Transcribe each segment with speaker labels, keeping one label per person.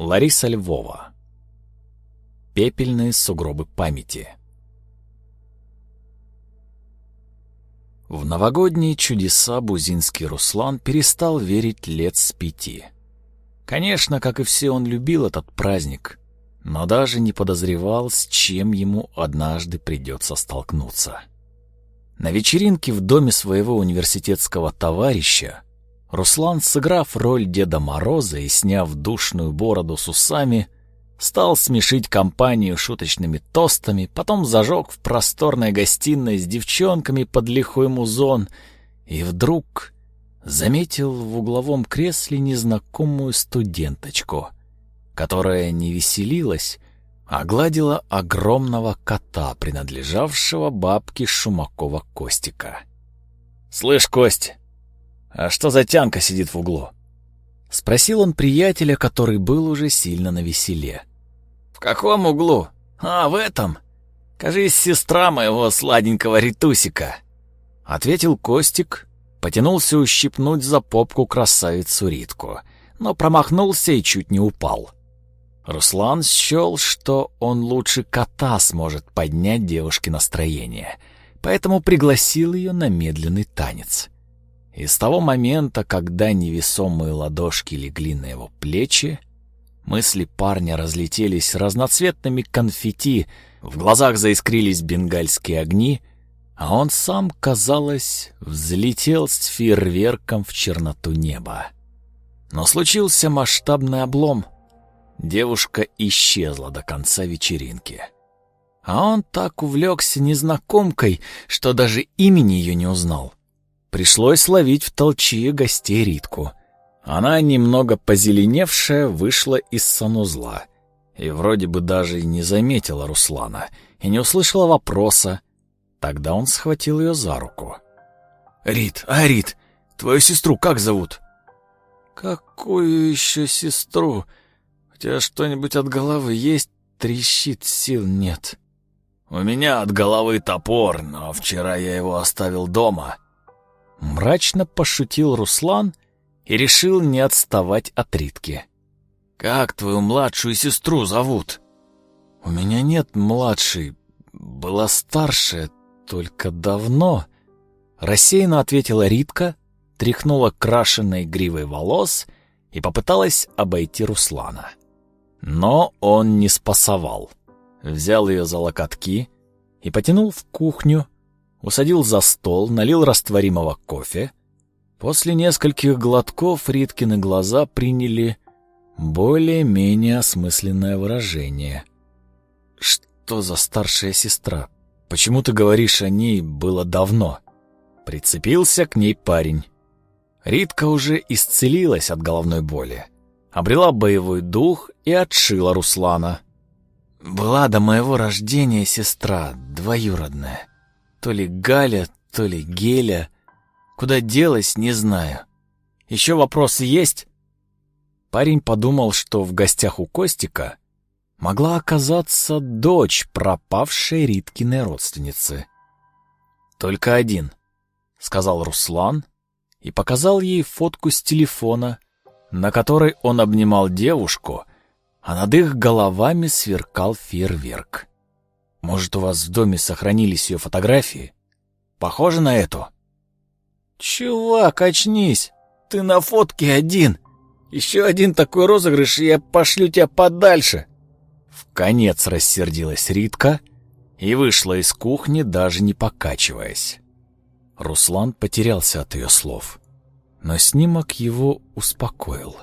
Speaker 1: Лариса Львова. Пепельные сугробы памяти. В новогодние чудеса бузинский Руслан перестал верить лет с пяти. Конечно, как и все, он любил этот праздник, но даже не подозревал, с чем ему однажды придется столкнуться. На вечеринке в доме своего университетского товарища Руслан, сыграв роль Деда Мороза и сняв душную бороду с усами, стал смешить компанию шуточными тостами, потом зажег в просторной гостиной с девчонками под лихой музон и вдруг заметил в угловом кресле незнакомую студенточку, которая не веселилась, огладила огромного кота, принадлежавшего бабке Шумакова Костика. «Слышь, Кость, а что за тянка сидит в углу?» Спросил он приятеля, который был уже сильно на веселе. «В каком углу? А, в этом? Кажись, сестра моего сладенького Ритусика!» Ответил Костик, потянулся ущипнуть за попку красавицу Ритку, но промахнулся и чуть не упал. Руслан счел, что он лучше кота сможет поднять девушке настроение, поэтому пригласил ее на медленный танец. И с того момента, когда невесомые ладошки легли на его плечи, мысли парня разлетелись разноцветными конфетти, в глазах заискрились бенгальские огни, а он сам, казалось, взлетел с фейерверком в черноту неба. Но случился масштабный облом — Девушка исчезла до конца вечеринки. А он так увлекся незнакомкой, что даже имени ее не узнал. Пришлось ловить в толчье гостей Ритку. Она, немного позеленевшая, вышла из санузла. И вроде бы даже не заметила Руслана и не услышала вопроса. Тогда он схватил ее за руку. «Рит, а, Рит, твою сестру как зовут?» «Какую еще сестру?» У тебя что-нибудь от головы есть? Трещит, сил нет. У меня от головы топор, но вчера я его оставил дома. Мрачно пошутил Руслан и решил не отставать от Ритки. Как твою младшую сестру зовут? У меня нет младшей, была старшая, только давно. Рассеянно ответила Ритка, тряхнула крашенной гривой волос и попыталась обойти Руслана. Но он не спасовал. Взял ее за локотки и потянул в кухню, усадил за стол, налил растворимого кофе. После нескольких глотков Риткины глаза приняли более-менее осмысленное выражение. «Что за старшая сестра? Почему ты говоришь о ней было давно?» Прицепился к ней парень. Ритка уже исцелилась от головной боли обрела боевой дух и отшила Руслана. Была до моего рождения сестра, двоюродная. То ли Галя, то ли Геля. Куда делась, не знаю. Еще вопросы есть? Парень подумал, что в гостях у Костика могла оказаться дочь пропавшей Риткиной родственницы. «Только один», — сказал Руслан и показал ей фотку с телефона, на которой он обнимал девушку, а над их головами сверкал фейерверк. Может, у вас в доме сохранились ее фотографии? Похоже на эту? Чувак, очнись! Ты на фотке один! Еще один такой розыгрыш, и я пошлю тебя подальше!» В конец рассердилась Ритка и вышла из кухни, даже не покачиваясь. Руслан потерялся от ее слов но снимок его успокоил.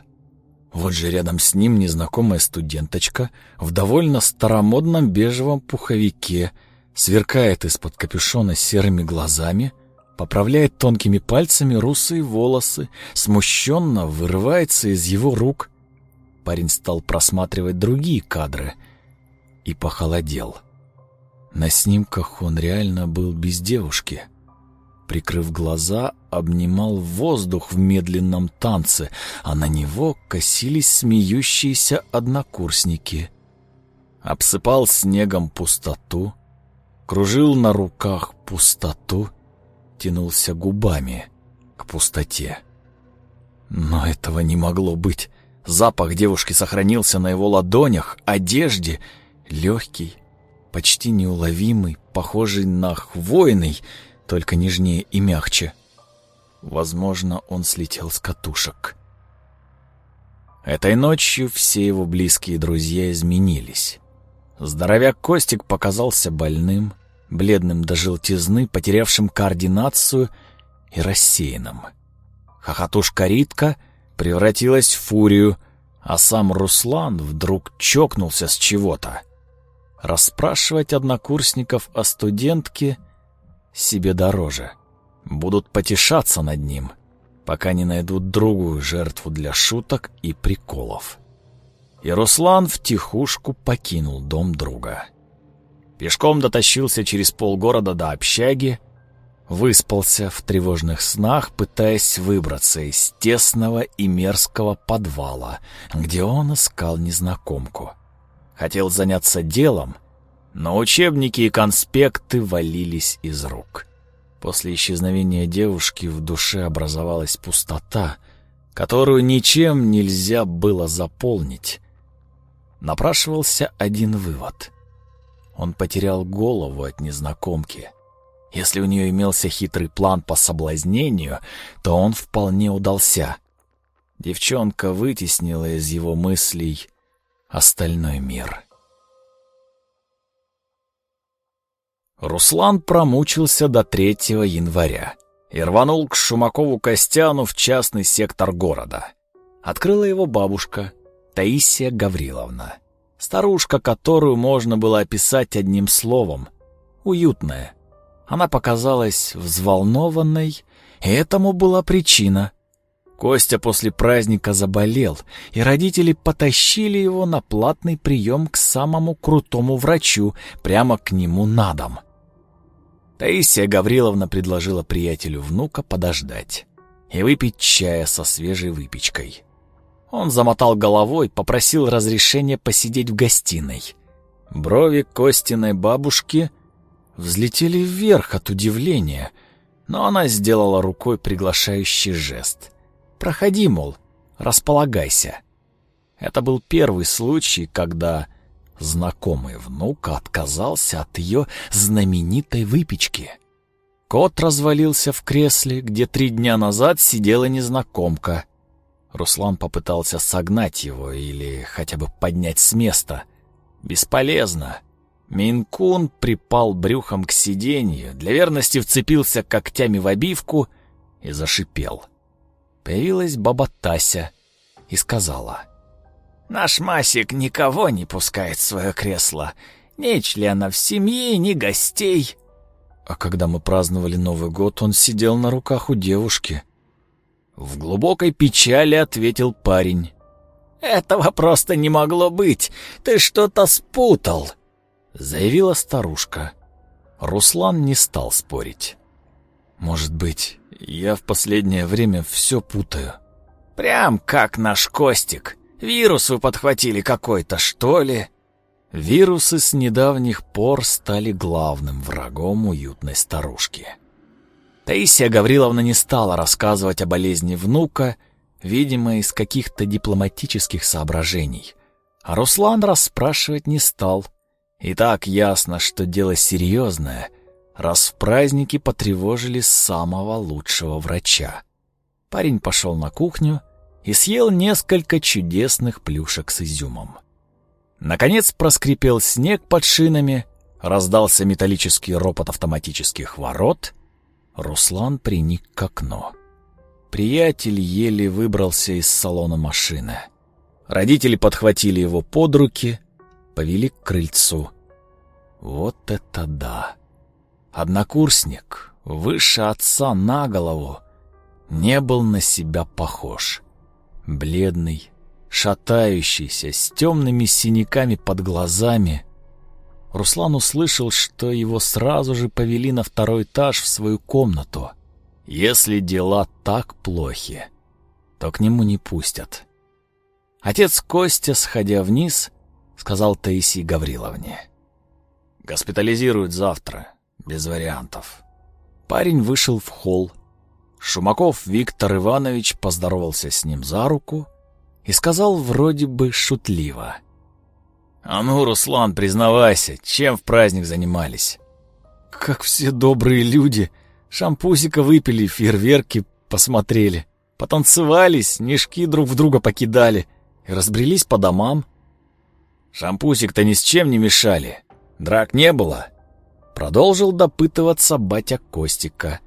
Speaker 1: Вот же рядом с ним незнакомая студенточка в довольно старомодном бежевом пуховике, сверкает из-под капюшона серыми глазами, поправляет тонкими пальцами русые волосы, смущенно вырывается из его рук. Парень стал просматривать другие кадры и похолодел. На снимках он реально был без девушки — прикрыв глаза, обнимал воздух в медленном танце, а на него косились смеющиеся однокурсники. Обсыпал снегом пустоту, кружил на руках пустоту, тянулся губами к пустоте. Но этого не могло быть. Запах девушки сохранился на его ладонях, одежде, легкий, почти неуловимый, похожий на хвойный, только нежнее и мягче. Возможно, он слетел с катушек. Этой ночью все его близкие друзья изменились. Здоровяк Костик показался больным, бледным до желтизны, потерявшим координацию и рассеянным. Хохотушка Ритка превратилась в фурию, а сам Руслан вдруг чокнулся с чего-то. Расспрашивать однокурсников о студентке себе дороже. Будут потешаться над ним, пока не найдут другую жертву для шуток и приколов. И Руслан втихушку покинул дом друга. Пешком дотащился через полгорода до общаги, выспался в тревожных снах, пытаясь выбраться из тесного и мерзкого подвала, где он искал незнакомку. Хотел заняться делом, но учебники и конспекты валились из рук. После исчезновения девушки в душе образовалась пустота, которую ничем нельзя было заполнить. Напрашивался один вывод. Он потерял голову от незнакомки. Если у нее имелся хитрый план по соблазнению, то он вполне удался. Девчонка вытеснила из его мыслей остальной мир. Руслан промучился до 3 января и рванул к Шумакову-Костяну в частный сектор города. Открыла его бабушка Таисия Гавриловна. Старушка, которую можно было описать одним словом — уютная. Она показалась взволнованной, и этому была причина. Костя после праздника заболел, и родители потащили его на платный прием к самому крутому врачу, прямо к нему на дом. Таисия Гавриловна предложила приятелю внука подождать и выпить чая со свежей выпечкой. Он замотал головой, попросил разрешения посидеть в гостиной. Брови Костиной бабушки взлетели вверх от удивления, но она сделала рукой приглашающий жест. «Проходи, мол, располагайся». Это был первый случай, когда знакомый внук отказался от ее знаменитой выпечки. Кот развалился в кресле, где три дня назад сидела незнакомка. Руслан попытался согнать его или хотя бы поднять с места. Бесполезно. Минкун припал брюхом к сиденью, для верности вцепился когтями в обивку и зашипел. Появилась баба Тася и сказала — Наш Масик никого не пускает в свое кресло. Ни членов семьи, ни гостей. А когда мы праздновали Новый год, он сидел на руках у девушки. В глубокой печали ответил парень. «Этого просто не могло быть. Ты что-то спутал», — заявила старушка. Руслан не стал спорить. «Может быть, я в последнее время все путаю». «Прям как наш Костик. Вирус вы подхватили какой-то, что ли?» Вирусы с недавних пор стали главным врагом уютной старушки. Таисия Гавриловна не стала рассказывать о болезни внука, видимо, из каких-то дипломатических соображений. А Руслан расспрашивать не стал. И так ясно, что дело серьезное, раз в праздники потревожили самого лучшего врача. Парень пошел на кухню и съел несколько чудесных плюшек с изюмом. Наконец проскрипел снег под шинами, раздался металлический ропот автоматических ворот. Руслан приник к окну. Приятель еле выбрался из салона машины. Родители подхватили его под руки, повели к крыльцу. Вот это да! Однокурсник, выше отца на голову, не был на себя похож бледный, шатающийся, с темными синяками под глазами. Руслан услышал, что его сразу же повели на второй этаж в свою комнату. Если дела так плохи, то к нему не пустят. Отец Костя, сходя вниз, сказал Таисии Гавриловне. «Госпитализируют завтра, без вариантов». Парень вышел в холл, Шумаков Виктор Иванович поздоровался с ним за руку и сказал вроде бы шутливо. «А ну, Руслан, признавайся, чем в праздник занимались?» «Как все добрые люди, шампусика выпили, фейерверки посмотрели, потанцевали, снежки друг в друга покидали и разбрелись по домам». «Шампусик-то ни с чем не мешали, драк не было?» Продолжил допытываться батя Костика.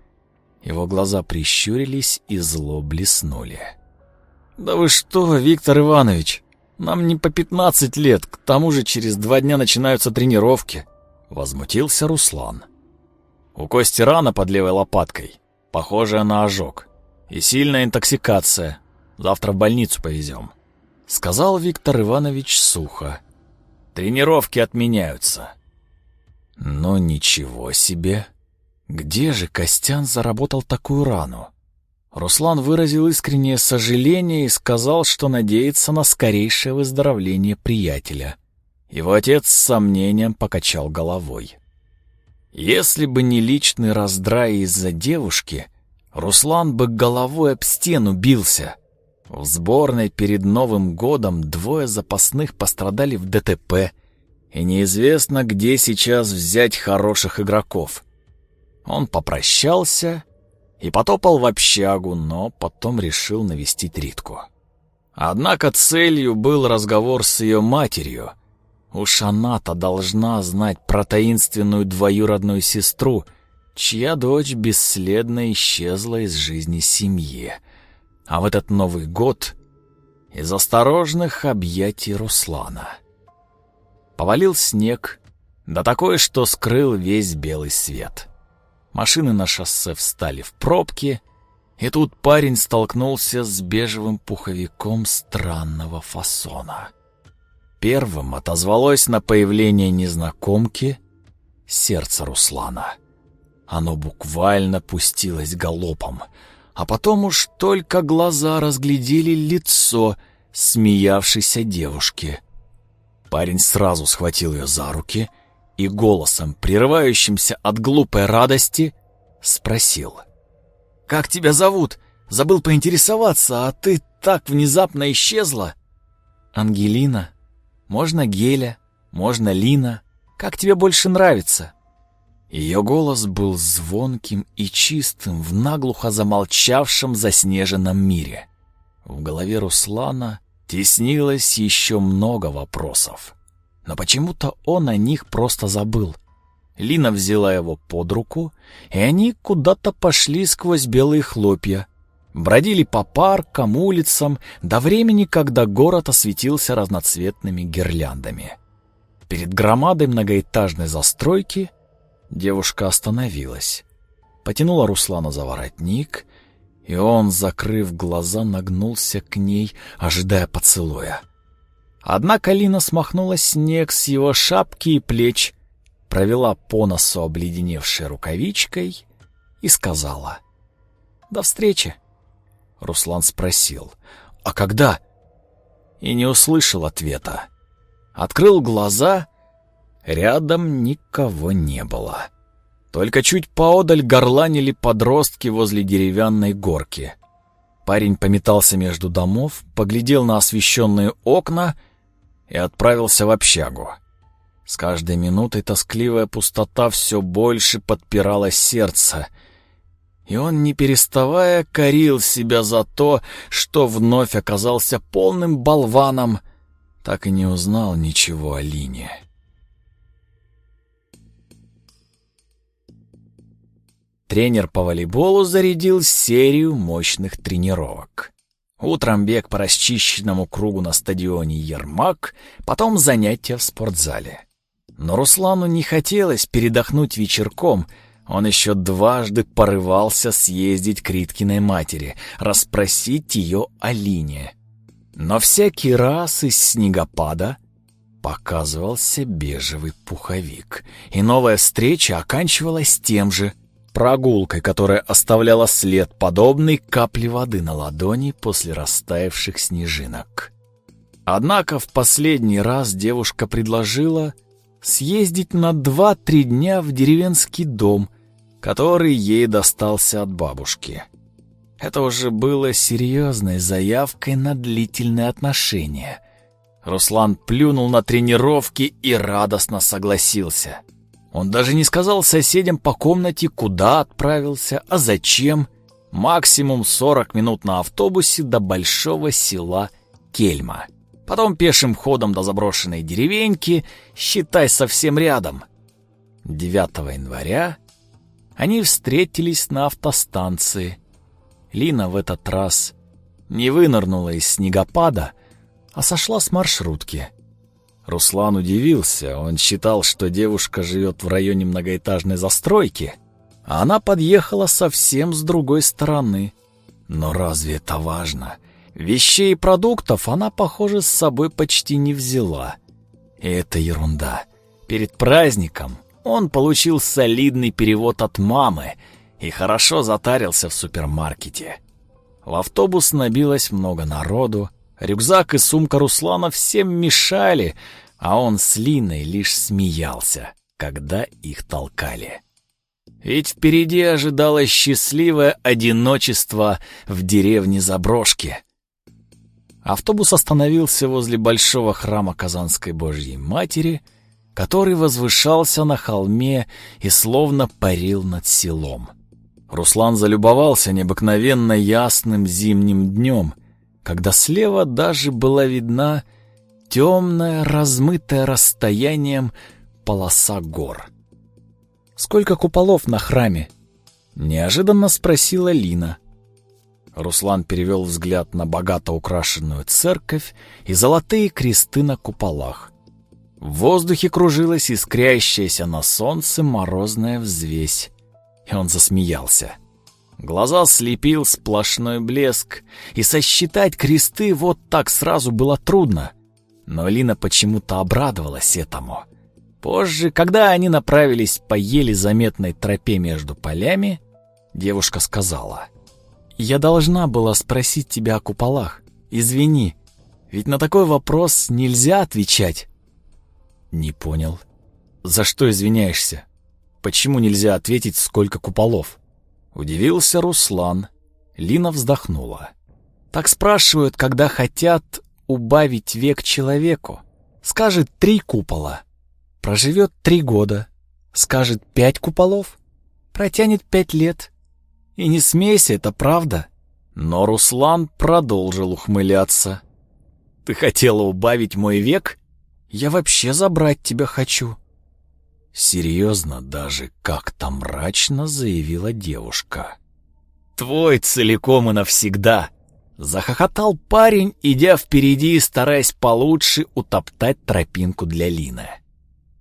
Speaker 1: Его глаза прищурились и зло блеснули. «Да вы что, Виктор Иванович, нам не по пятнадцать лет, к тому же через два дня начинаются тренировки», — возмутился Руслан. «У Кости рана под левой лопаткой, похожая на ожог, и сильная интоксикация. Завтра в больницу повезем», — сказал Виктор Иванович сухо. «Тренировки отменяются». «Ну ничего себе! Где же Костян заработал такую рану?» Руслан выразил искреннее сожаление и сказал, что надеется на скорейшее выздоровление приятеля. Его отец с сомнением покачал головой. Если бы не личный раздрай из-за девушки, Руслан бы головой об стену бился. В сборной перед Новым годом двое запасных пострадали в ДТП, и неизвестно, где сейчас взять хороших игроков. Он попрощался и потопал в общагу, но потом решил навестить Ритку. Однако целью был разговор с ее матерью. Уж она-то должна знать про таинственную двоюродную сестру, чья дочь бесследно исчезла из жизни семьи. А в этот Новый год из осторожных объятий Руслана. Повалил снег, да такой, что скрыл весь белый свет. Машины на шоссе встали в пробки, и тут парень столкнулся с бежевым пуховиком странного фасона. Первым отозвалось на появление незнакомки сердце Руслана. Оно буквально пустилось галопом, а потом уж только глаза разглядели лицо смеявшейся девушки. Парень сразу схватил ее за руки и голосом, прерывающимся от глупой радости, спросил. «Как тебя зовут? Забыл поинтересоваться, а ты так внезапно исчезла?» «Ангелина. Можно Геля, можно Лина. Как тебе больше нравится?» Ее голос был звонким и чистым в наглухо замолчавшем заснеженном мире. В голове Руслана теснилось еще много вопросов но почему-то он о них просто забыл. Лина взяла его под руку, и они куда-то пошли сквозь белые хлопья. Бродили по паркам, улицам, до времени, когда город осветился разноцветными гирляндами. Перед громадой многоэтажной застройки девушка остановилась. Потянула Руслана за воротник, и он, закрыв глаза, нагнулся к ней, ожидая поцелуя. Однако Лина смахнула снег с его шапки и плеч, провела по носу обледеневшей рукавичкой и сказала «До встречи». Руслан спросил «А когда?» и не услышал ответа. Открыл глаза, рядом никого не было. Только чуть поодаль горланили подростки возле деревянной горки. Парень пометался между домов, поглядел на освещенные окна — и отправился в общагу. С каждой минутой тоскливая пустота все больше подпирала сердце, и он, не переставая, корил себя за то, что вновь оказался полным болваном, так и не узнал ничего о Лине. Тренер по волейболу зарядил серию мощных тренировок. Утром бег по расчищенному кругу на стадионе Ермак, потом занятия в спортзале. Но Руслану не хотелось передохнуть вечерком, он еще дважды порывался съездить к Риткиной матери, расспросить ее о Лине. Но всякий раз из снегопада показывался бежевый пуховик, и новая встреча оканчивалась тем же — прогулкой, которая оставляла след, подобный капле воды на ладони после растаявших снежинок. Однако в последний раз девушка предложила съездить на два-три дня в деревенский дом, который ей достался от бабушки. Это уже было серьезной заявкой на длительные отношения. Руслан плюнул на тренировки и радостно согласился. Он даже не сказал соседям по комнате, куда отправился, а зачем. Максимум 40 минут на автобусе до большого села Кельма. Потом пешим ходом до заброшенной деревеньки, считай совсем рядом. 9 января они встретились на автостанции. Лина в этот раз не вынырнула из снегопада, а сошла с маршрутки. Руслан удивился, он считал, что девушка живет в районе многоэтажной застройки, а она подъехала совсем с другой стороны. Но разве это важно? Вещей и продуктов она, похоже, с собой почти не взяла. И это ерунда. Перед праздником он получил солидный перевод от мамы и хорошо затарился в супермаркете. В автобус набилось много народу, рюкзак и сумка Руслана всем мешали, а он с Линой лишь смеялся, когда их толкали. Ведь впереди ожидалось счастливое одиночество в деревне Заброшки. Автобус остановился возле большого храма Казанской Божьей Матери, который возвышался на холме и словно парил над селом. Руслан залюбовался необыкновенно ясным зимним днем, когда слева даже была видна темная, размытая расстоянием полоса гор. «Сколько куполов на храме?» — неожиданно спросила Лина. Руслан перевел взгляд на богато украшенную церковь и золотые кресты на куполах. В воздухе кружилась искрящаяся на солнце морозная взвесь, и он засмеялся. Глаза слепил сплошной блеск, и сосчитать кресты вот так сразу было трудно. Но Лина почему-то обрадовалась этому. Позже, когда они направились по еле заметной тропе между полями, девушка сказала — я должна была спросить тебя о куполах. Извини, ведь на такой вопрос нельзя отвечать. Не понял. За что извиняешься? Почему нельзя ответить, сколько куполов? Удивился Руслан. Лина вздохнула. Так спрашивают, когда хотят убавить век человеку. Скажет три купола. Проживет три года. Скажет пять куполов. Протянет пять лет. И не смейся, это правда. Но Руслан продолжил ухмыляться. Ты хотела убавить мой век? Я вообще забрать тебя хочу. Серьезно, даже как-то мрачно заявила девушка. Твой целиком и навсегда. Захохотал парень, идя впереди и стараясь получше утоптать тропинку для Лины.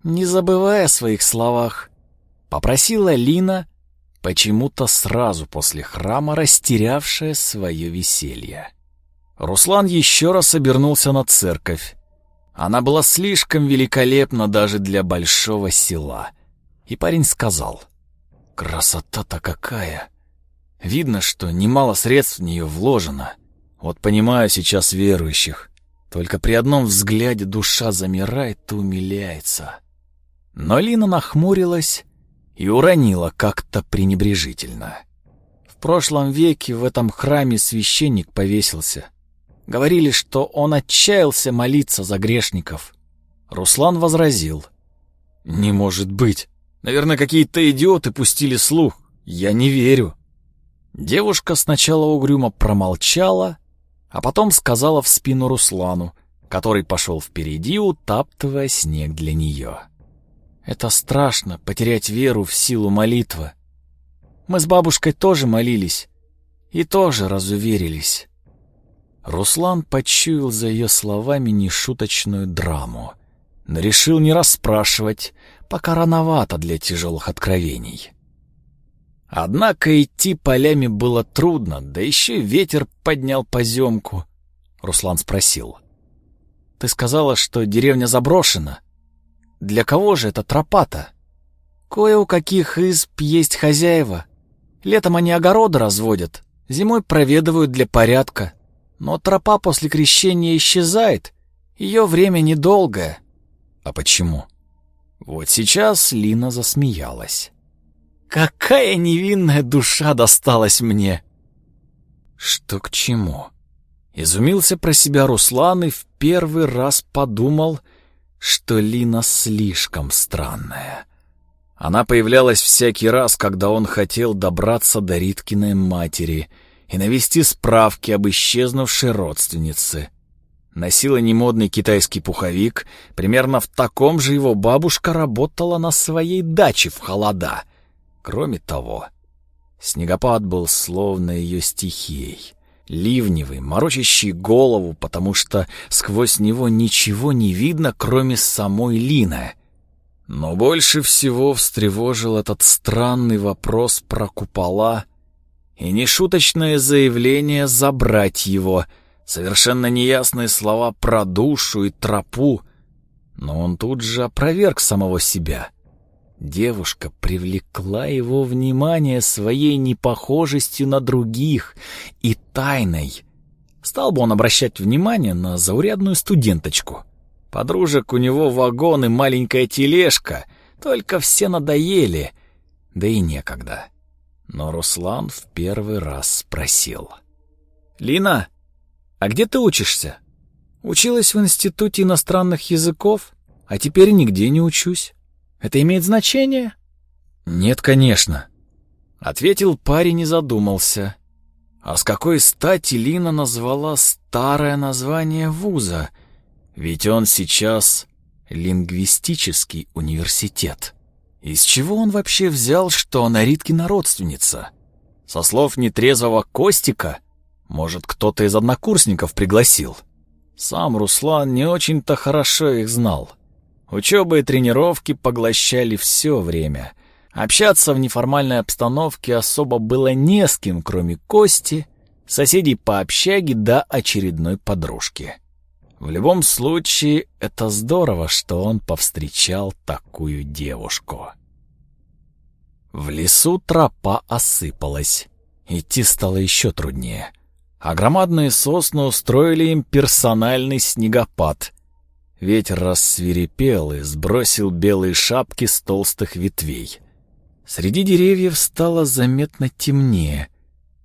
Speaker 1: «Не забывай о своих словах», — попросила Лина, почему-то сразу после храма растерявшая свое веселье. Руслан еще раз обернулся на церковь. Она была слишком великолепна даже для большого села. И парень сказал, «Красота-то какая! Видно, что немало средств в нее вложено. Вот понимаю сейчас верующих. Только при одном взгляде душа замирает и умиляется». Но Лина нахмурилась и уронила как-то пренебрежительно. В прошлом веке в этом храме священник повесился. Говорили, что он отчаялся молиться за грешников. Руслан возразил. «Не может быть. Наверное, какие-то идиоты пустили слух. Я не верю». Девушка сначала угрюмо промолчала, а потом сказала в спину Руслану, который пошел впереди, утаптывая снег для нее. Это страшно, потерять веру в силу молитвы. Мы с бабушкой тоже молились и тоже разуверились. Руслан почуял за ее словами нешуточную драму, но решил не расспрашивать, пока рановато для тяжелых откровений. Однако идти полями было трудно, да еще ветер поднял поземку. Руслан спросил. «Ты сказала, что деревня заброшена?» Для кого же это тропа-то? Кое у каких изб есть хозяева. Летом они огороды разводят, зимой проведывают для порядка. Но тропа после крещения исчезает. Ее время недолгое. А почему? Вот сейчас Лина засмеялась. Какая невинная душа досталась мне! Что к чему? Изумился про себя Руслан и в первый раз подумал, что Лина слишком странная. Она появлялась всякий раз, когда он хотел добраться до Риткиной матери и навести справки об исчезнувшей родственнице. Носила немодный китайский пуховик, примерно в таком же его бабушка работала на своей даче в холода. Кроме того, снегопад был словно ее стихией. Ливневый, морочащий голову, потому что сквозь него ничего не видно, кроме самой Лины. Но больше всего встревожил этот странный вопрос про купола и нешуточное заявление забрать его, совершенно неясные слова про душу и тропу, но он тут же опроверг самого себя. Девушка привлекла его внимание своей непохожестью на других и тайной. Стал бы он обращать внимание на заурядную студенточку — Подружек у него вагон и маленькая тележка, только все надоели, да и некогда. Но Руслан в первый раз спросил. «Лина, а где ты учишься?» «Училась в Институте иностранных языков, а теперь нигде не учусь. Это имеет значение?» «Нет, конечно», — ответил парень и задумался. «А с какой стати Лина назвала старое название вуза — ведь он сейчас лингвистический университет. Из чего он вообще взял, что она Риткина родственница? Со слов нетрезвого Костика, может, кто-то из однокурсников пригласил. Сам Руслан не очень-то хорошо их знал. Учеба и тренировки поглощали все время. Общаться в неформальной обстановке особо было не с кем, кроме Кости, соседей по общаге да очередной подружки. В любом случае, это здорово, что он повстречал такую девушку. В лесу тропа осыпалась. Идти стало еще труднее. А громадные сосны устроили им персональный снегопад. Ветер рассвирепел и сбросил белые шапки с толстых ветвей. Среди деревьев стало заметно темнее.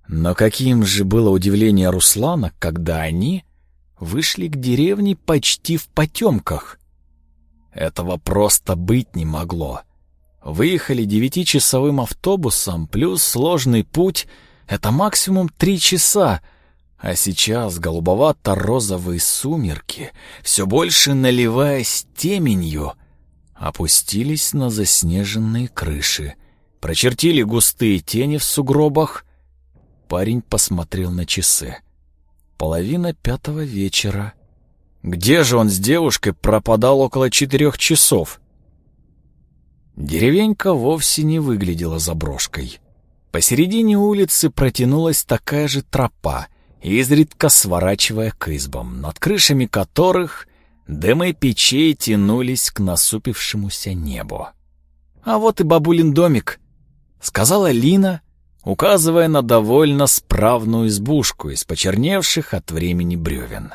Speaker 1: Но каким же было удивление Руслана, когда они вышли к деревне почти в потемках. Этого просто быть не могло. Выехали девятичасовым автобусом, плюс сложный путь — это максимум три часа, а сейчас голубовато-розовые сумерки, все больше наливаясь теменью, опустились на заснеженные крыши, прочертили густые тени в сугробах. Парень посмотрел на часы. Половина пятого вечера. Где же он с девушкой пропадал около четырех часов? Деревенька вовсе не выглядела заброшкой. Посередине улицы протянулась такая же тропа, изредка сворачивая к избам, над крышами которых дымы печей тянулись к насупившемуся небу. «А вот и бабулин домик», — сказала Лина, указывая на довольно справную избушку из почерневших от времени бревен.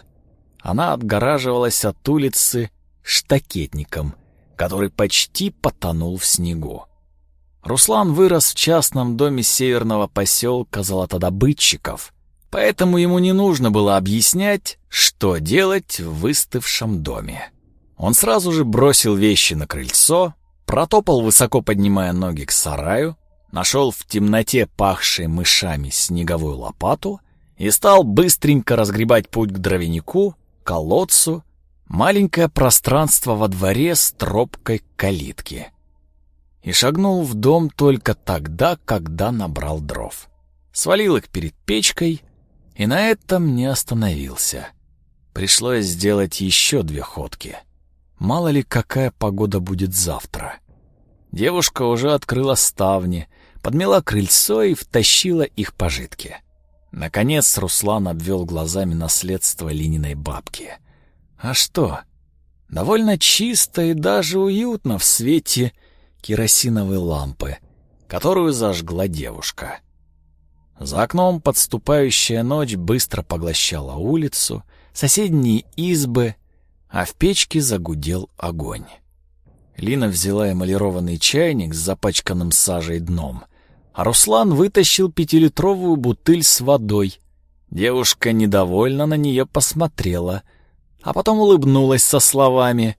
Speaker 1: Она отгораживалась от улицы штакетником, который почти потонул в снегу. Руслан вырос в частном доме северного поселка золотодобытчиков, поэтому ему не нужно было объяснять, что делать в выстывшем доме. Он сразу же бросил вещи на крыльцо, протопал, высоко поднимая ноги к сараю, нашел в темноте пахшей мышами снеговую лопату и стал быстренько разгребать путь к дровянику, колодцу, маленькое пространство во дворе с тропкой калитки. И шагнул в дом только тогда, когда набрал дров. Свалил их перед печкой и на этом не остановился. Пришлось сделать еще две ходки. Мало ли, какая погода будет завтра. Девушка уже открыла ставни, подмела крыльцо и втащила их пожитки. Наконец Руслан обвел глазами наследство Лининой бабки. А что? Довольно чисто и даже уютно в свете керосиновой лампы, которую зажгла девушка. За окном подступающая ночь быстро поглощала улицу, соседние избы, а в печке загудел огонь. Лина взяла эмалированный чайник с запачканным сажей дном, а Руслан вытащил пятилитровую бутыль с водой Девушка недовольно на нее посмотрела, а потом улыбнулась со словами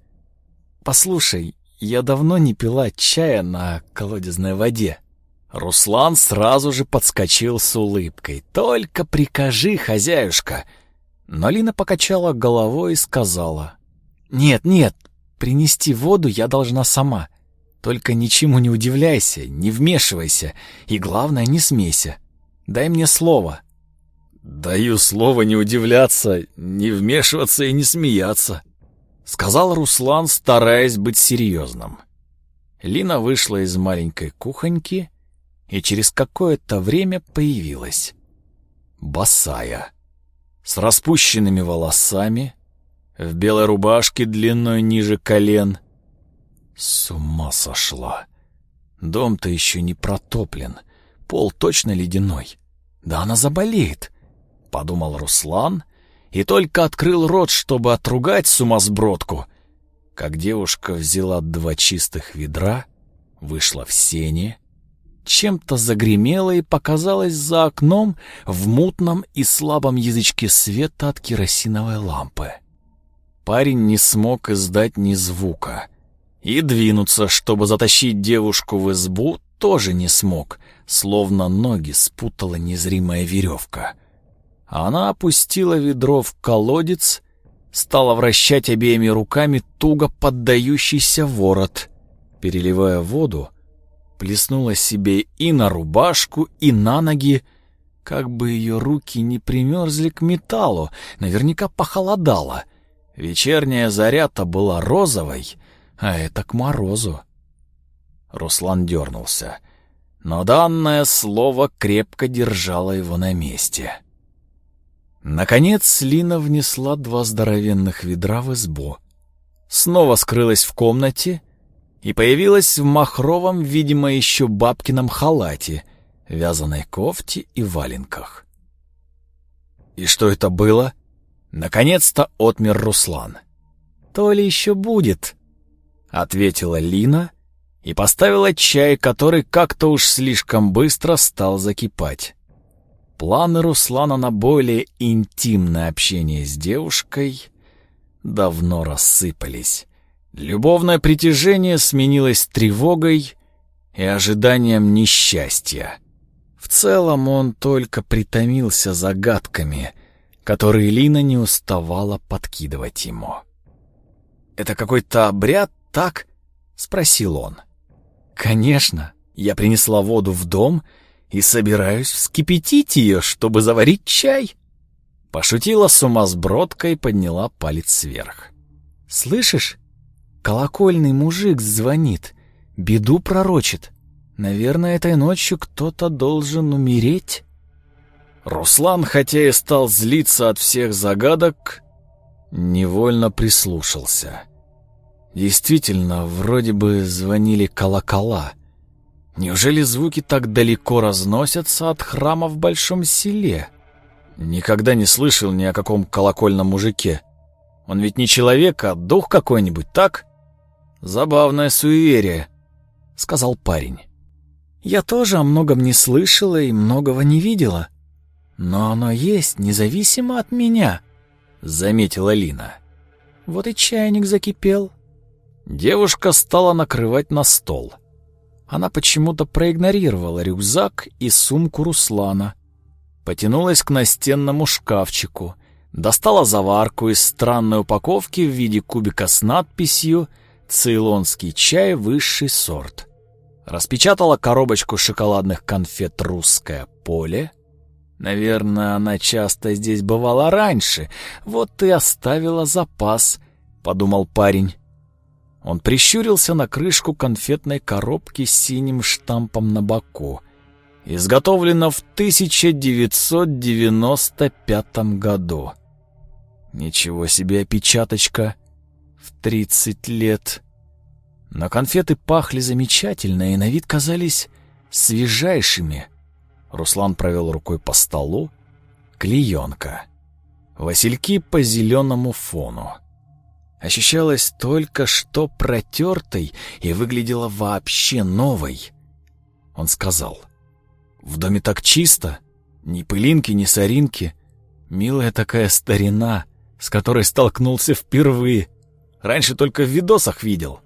Speaker 1: «Послушай, я давно не пила чая на колодезной воде». Руслан сразу же подскочил с улыбкой. «Только прикажи, хозяюшка!» Но Лина покачала головой и сказала. «Нет, нет, принести воду я должна сама. Только ничему не удивляйся, не вмешивайся и, главное, не смейся. Дай мне слово». «Даю слово не удивляться, не вмешиваться и не смеяться», — сказал Руслан, стараясь быть серьезным. Лина вышла из маленькой кухоньки и через какое-то время появилась. Босая, с распущенными волосами, в белой рубашке длиной ниже колен. С ума сошла. Дом-то еще не протоплен, пол точно ледяной. Да она заболеет, — подумал Руслан и только открыл рот, чтобы отругать сумасбродку, как девушка взяла два чистых ведра, вышла в сени чем-то загремело и показалось за окном в мутном и слабом язычке света от керосиновой лампы. Парень не смог издать ни звука. И двинуться, чтобы затащить девушку в избу, тоже не смог, словно ноги спутала незримая веревка. Она опустила ведро в колодец, стала вращать обеими руками туго поддающийся ворот, переливая воду, плеснула себе и на рубашку, и на ноги, как бы ее руки не примерзли к металлу, наверняка похолодало. Вечерняя заря-то была розовой, а это к морозу. Руслан дернулся, но данное слово крепко держало его на месте. Наконец Лина внесла два здоровенных ведра в избу. Снова скрылась в комнате и появилась в махровом, видимо, еще бабкином халате, вязаной кофте и валенках. И что это было? Наконец-то отмер Руслан. «То ли еще будет», — ответила Лина и поставила чай, который как-то уж слишком быстро стал закипать. Планы Руслана на более интимное общение с девушкой давно рассыпались. Любовное притяжение сменилось тревогой и ожиданием несчастья. В целом он только притомился загадками, которые Лина не уставала подкидывать ему. «Это какой-то обряд, так?» — спросил он. «Конечно. Я принесла воду в дом и собираюсь вскипятить ее, чтобы заварить чай». Пошутила сумасбродка и подняла палец вверх. «Слышишь, Колокольный мужик звонит, беду пророчит. Наверное, этой ночью кто-то должен умереть. Руслан, хотя и стал злиться от всех загадок, невольно прислушался. Действительно, вроде бы звонили колокола. Неужели звуки так далеко разносятся от храма в большом селе? Никогда не слышал ни о каком колокольном мужике. Он ведь не человек, а дух какой-нибудь, так? «Забавное суеверие», — сказал парень. «Я тоже о многом не слышала и многого не видела. Но оно есть, независимо от меня», — заметила Лина. «Вот и чайник закипел». Девушка стала накрывать на стол. Она почему-то проигнорировала рюкзак и сумку Руслана. Потянулась к настенному шкафчику, достала заварку из странной упаковки в виде кубика с надписью Цейлонский чай высший сорт. Распечатала коробочку шоколадных конфет «Русское поле». Наверное, она часто здесь бывала раньше, вот и оставила запас, подумал парень. Он прищурился на крышку конфетной коробки с синим штампом на боку. Изготовлено в 1995 году. Ничего себе опечаточка в тридцать лет. Но конфеты пахли замечательно и на вид казались свежайшими. Руслан провел рукой по столу. Клеенка. Васильки по зеленому фону. Ощущалась только что протертой и выглядела вообще новой. Он сказал, «В доме так чисто, ни пылинки, ни соринки. Милая такая старина, с которой столкнулся впервые. Раньше только в видосах видел.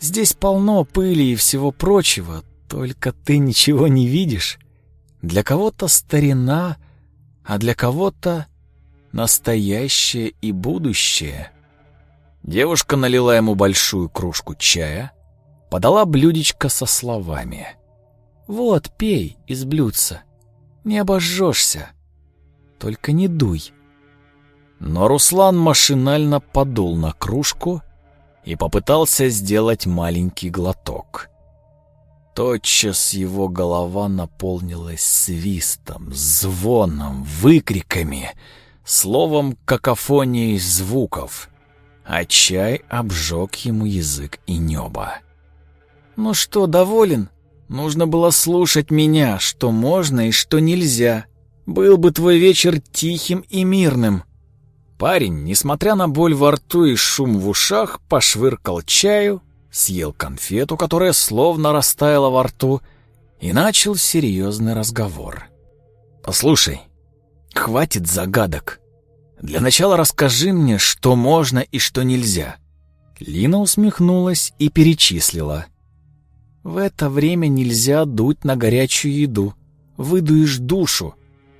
Speaker 1: Здесь полно пыли и всего прочего, только ты ничего не видишь. Для кого-то старина, а для кого-то настоящее и будущее. Девушка налила ему большую кружку чая, подала блюдечко со словами. «Вот, пей из блюдца, не обожжешься, только не дуй». Но Руслан машинально подул на кружку и попытался сделать маленький глоток. Тотчас его голова наполнилась свистом, звоном, выкриками, словом какофонией звуков, а чай обжег ему язык и небо. «Ну что, доволен? Нужно было слушать меня, что можно и что нельзя. Был бы твой вечер тихим и мирным». Парень, несмотря на боль во рту и шум в ушах, пошвыркал чаю, съел конфету, которая словно растаяла во рту, и начал серьезный разговор. «Послушай, хватит загадок. Для начала расскажи мне, что можно и что нельзя». Лина усмехнулась и перечислила. «В это время нельзя дуть на горячую еду. Выдуешь душу,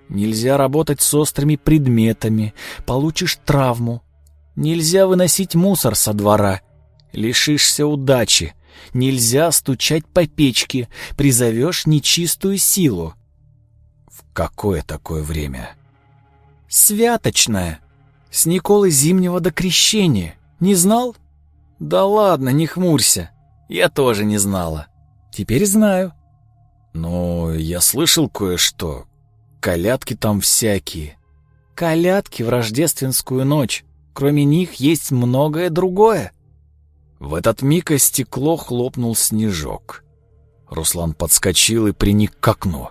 Speaker 1: Нельзя работать с острыми предметами, получишь травму. Нельзя выносить мусор со двора, лишишься удачи. Нельзя стучать по печке, призовешь нечистую силу. В какое такое время? Святочное. С Николы Зимнего до Крещения. Не знал? Да ладно, не хмурься. Я тоже не знала. Теперь знаю. Но я слышал кое-что, Колядки там всякие. Колядки в рождественскую ночь. Кроме них есть многое другое. В этот миг о стекло хлопнул снежок. Руслан подскочил и приник к окну.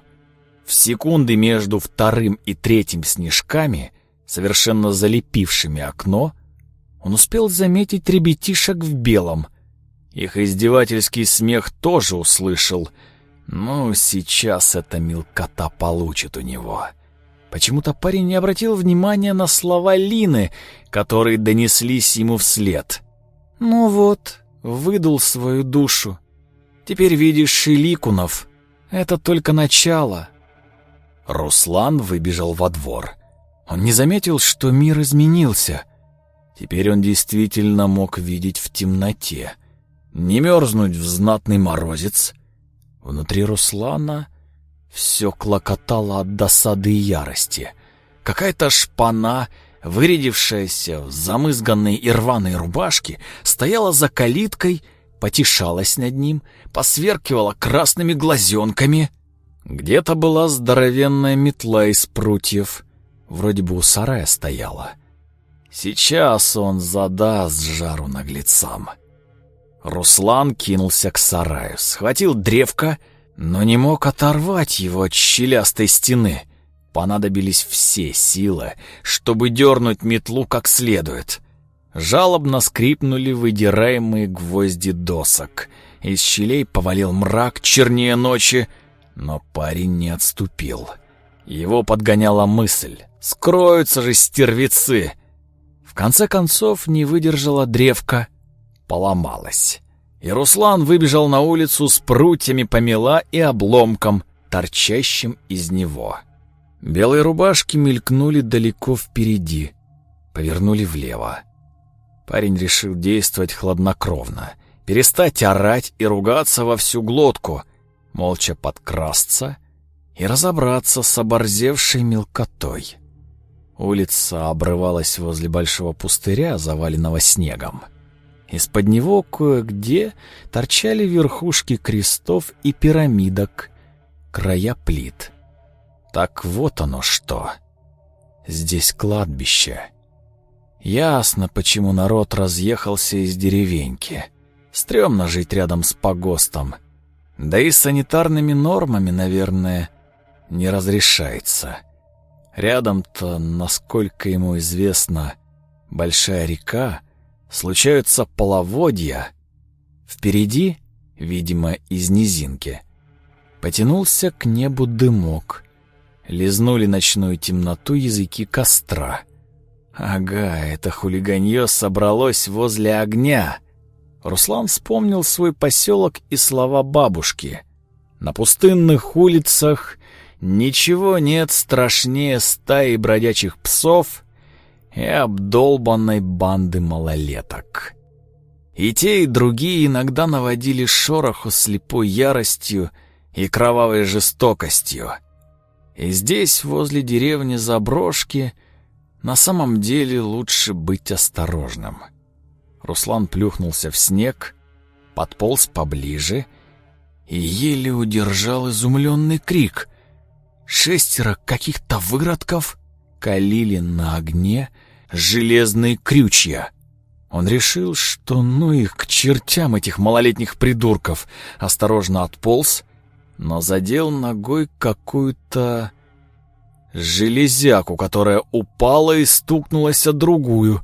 Speaker 1: В секунды между вторым и третьим снежками, совершенно залепившими окно, он успел заметить ребятишек в белом. Их издевательский смех тоже услышал — ну, сейчас эта мелкота получит у него. Почему-то парень не обратил внимания на слова Лины, которые донеслись ему вслед. «Ну вот, выдул свою душу. Теперь видишь Шеликунов. Это только начало». Руслан выбежал во двор. Он не заметил, что мир изменился. Теперь он действительно мог видеть в темноте. Не мерзнуть в знатный морозец — Внутри Руслана все клокотало от досады и ярости. Какая-то шпана, вырядившаяся в замызганной и рваной рубашке, стояла за калиткой, потешалась над ним, посверкивала красными глазенками. Где-то была здоровенная метла из прутьев, вроде бы у сарая стояла. Сейчас он задаст жару наглецам. Руслан кинулся к сараю, схватил древко, но не мог оторвать его от щелястой стены. Понадобились все силы, чтобы дернуть метлу как следует. Жалобно скрипнули выдираемые гвозди досок. Из щелей повалил мрак чернее ночи, но парень не отступил. Его подгоняла мысль. «Скроются же стервецы!» В конце концов не выдержала древка поломалась. И Руслан выбежал на улицу с прутьями помела и обломком, торчащим из него. Белые рубашки мелькнули далеко впереди, повернули влево. Парень решил действовать хладнокровно, перестать орать и ругаться во всю глотку, молча подкрасться и разобраться с оборзевшей мелкотой. Улица обрывалась возле большого пустыря, заваленного снегом. Из-под него кое-где торчали верхушки крестов и пирамидок, края плит. Так вот оно что. Здесь кладбище. Ясно, почему народ разъехался из деревеньки. Стремно жить рядом с погостом. Да и санитарными нормами, наверное, не разрешается. Рядом-то, насколько ему известно, большая река, случаются половодья. Впереди, видимо, из низинки, потянулся к небу дымок. лизнули ночную темноту языки костра. Ага, это хулиганье собралось возле огня. Руслан вспомнил свой поселок и слова бабушки. На пустынных улицах ничего нет страшнее стаи бродячих псов и обдолбанной банды малолеток. И те, и другие иногда наводили шороху слепой яростью и кровавой жестокостью. И здесь, возле деревни Заброшки, на самом деле лучше быть осторожным. Руслан плюхнулся в снег, подполз поближе и еле удержал изумленный крик. Шестеро каких-то выродков калили на огне железные крючья. Он решил, что ну их к чертям этих малолетних придурков, осторожно отполз, но задел ногой какую-то железяку, которая упала и стукнулась о другую.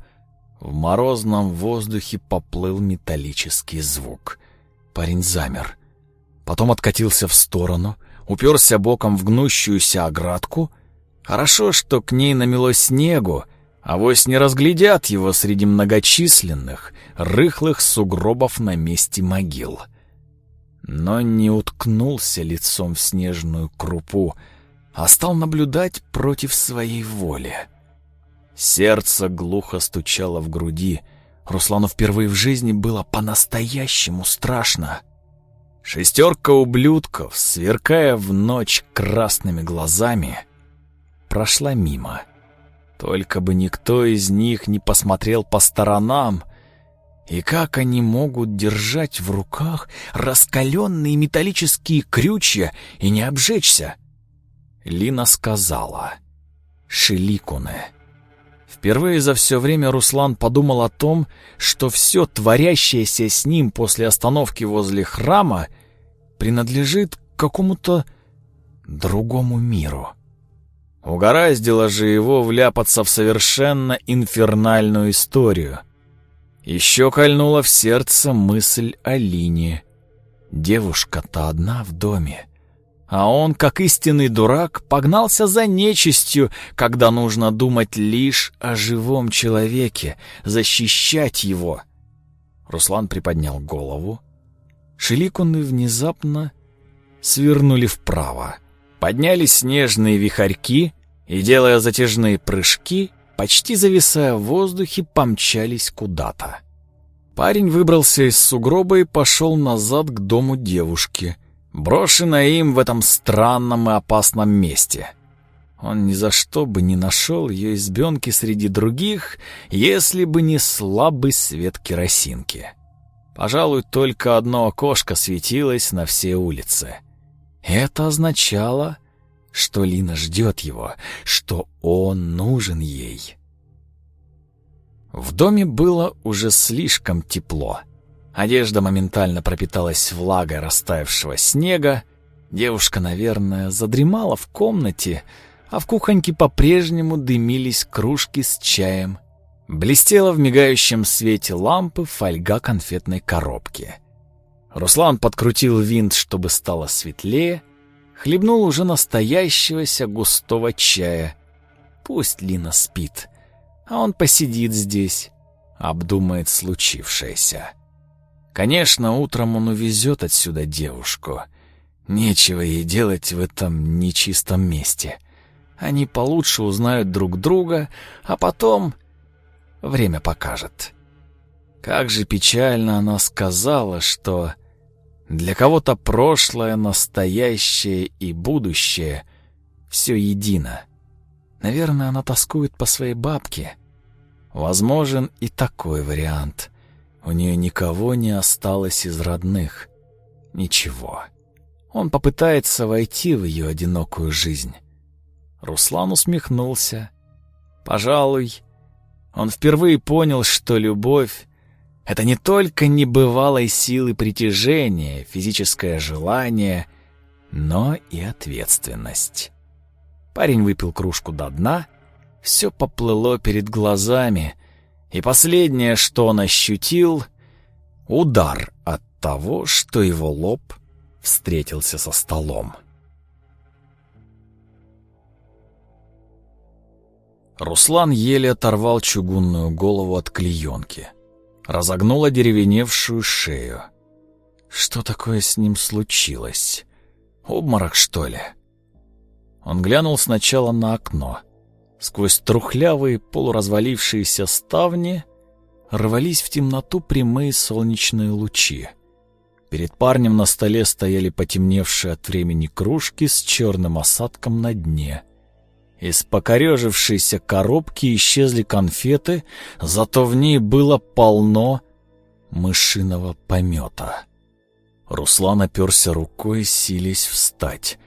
Speaker 1: В морозном воздухе поплыл металлический звук. Парень замер. Потом откатился в сторону, уперся боком в гнущуюся оградку. Хорошо, что к ней намело снегу, а вось не разглядят его среди многочисленных, рыхлых сугробов на месте могил. Но не уткнулся лицом в снежную крупу, а стал наблюдать против своей воли. Сердце глухо стучало в груди. Руслану впервые в жизни было по-настоящему страшно. Шестерка ублюдков, сверкая в ночь красными глазами, прошла мимо. Только бы никто из них не посмотрел по сторонам, и как они могут держать в руках раскаленные металлические крючья и не обжечься? Лина сказала. Шеликуны. Впервые за все время Руслан подумал о том, что все творящееся с ним после остановки возле храма принадлежит какому-то другому миру. Угораздило же его вляпаться в совершенно инфернальную историю. Еще кольнула в сердце мысль о Лине. Девушка-то одна в доме. А он, как истинный дурак, погнался за нечистью, когда нужно думать лишь о живом человеке, защищать его. Руслан приподнял голову. Шеликуны внезапно свернули вправо. Поднялись снежные вихарьки и, делая затяжные прыжки, почти зависая в воздухе, помчались куда-то. Парень выбрался из сугроба и пошел назад к дому девушки — брошенная им в этом странном и опасном месте. Он ни за что бы не нашел ее избенки среди других, если бы не слабый свет керосинки. Пожалуй, только одно окошко светилось на все улицы. Это означало, что Лина ждет его, что он нужен ей. В доме было уже слишком тепло — Одежда моментально пропиталась влагой растаявшего снега. Девушка, наверное, задремала в комнате, а в кухоньке по-прежнему дымились кружки с чаем. Блестела в мигающем свете лампы фольга конфетной коробки. Руслан подкрутил винт, чтобы стало светлее, хлебнул уже настоящегося густого чая. Пусть Лина спит, а он посидит здесь, обдумает случившееся. Конечно, утром он увезет отсюда девушку. Нечего ей делать в этом нечистом месте. Они получше узнают друг друга, а потом время покажет. Как же печально она сказала, что для кого-то прошлое, настоящее и будущее все едино. Наверное, она тоскует по своей бабке. Возможен и такой вариант. У нее никого не осталось из родных. Ничего. Он попытается войти в ее одинокую жизнь. Руслан усмехнулся. Пожалуй, он впервые понял, что любовь — это не только небывалой силы притяжения, физическое желание, но и ответственность. Парень выпил кружку до дна, все поплыло перед глазами, и последнее, что он ощутил — удар от того, что его лоб встретился со столом. Руслан еле оторвал чугунную голову от клеенки. Разогнул одеревеневшую шею. Что такое с ним случилось? Обморок, что ли? Он глянул сначала на окно. Сквозь трухлявые полуразвалившиеся ставни рвались в темноту прямые солнечные лучи. Перед парнем на столе стояли потемневшие от времени кружки с черным осадком на дне. Из покорежившейся коробки исчезли конфеты, зато в ней было полно мышиного помета. Руслан оперся рукой, силясь встать.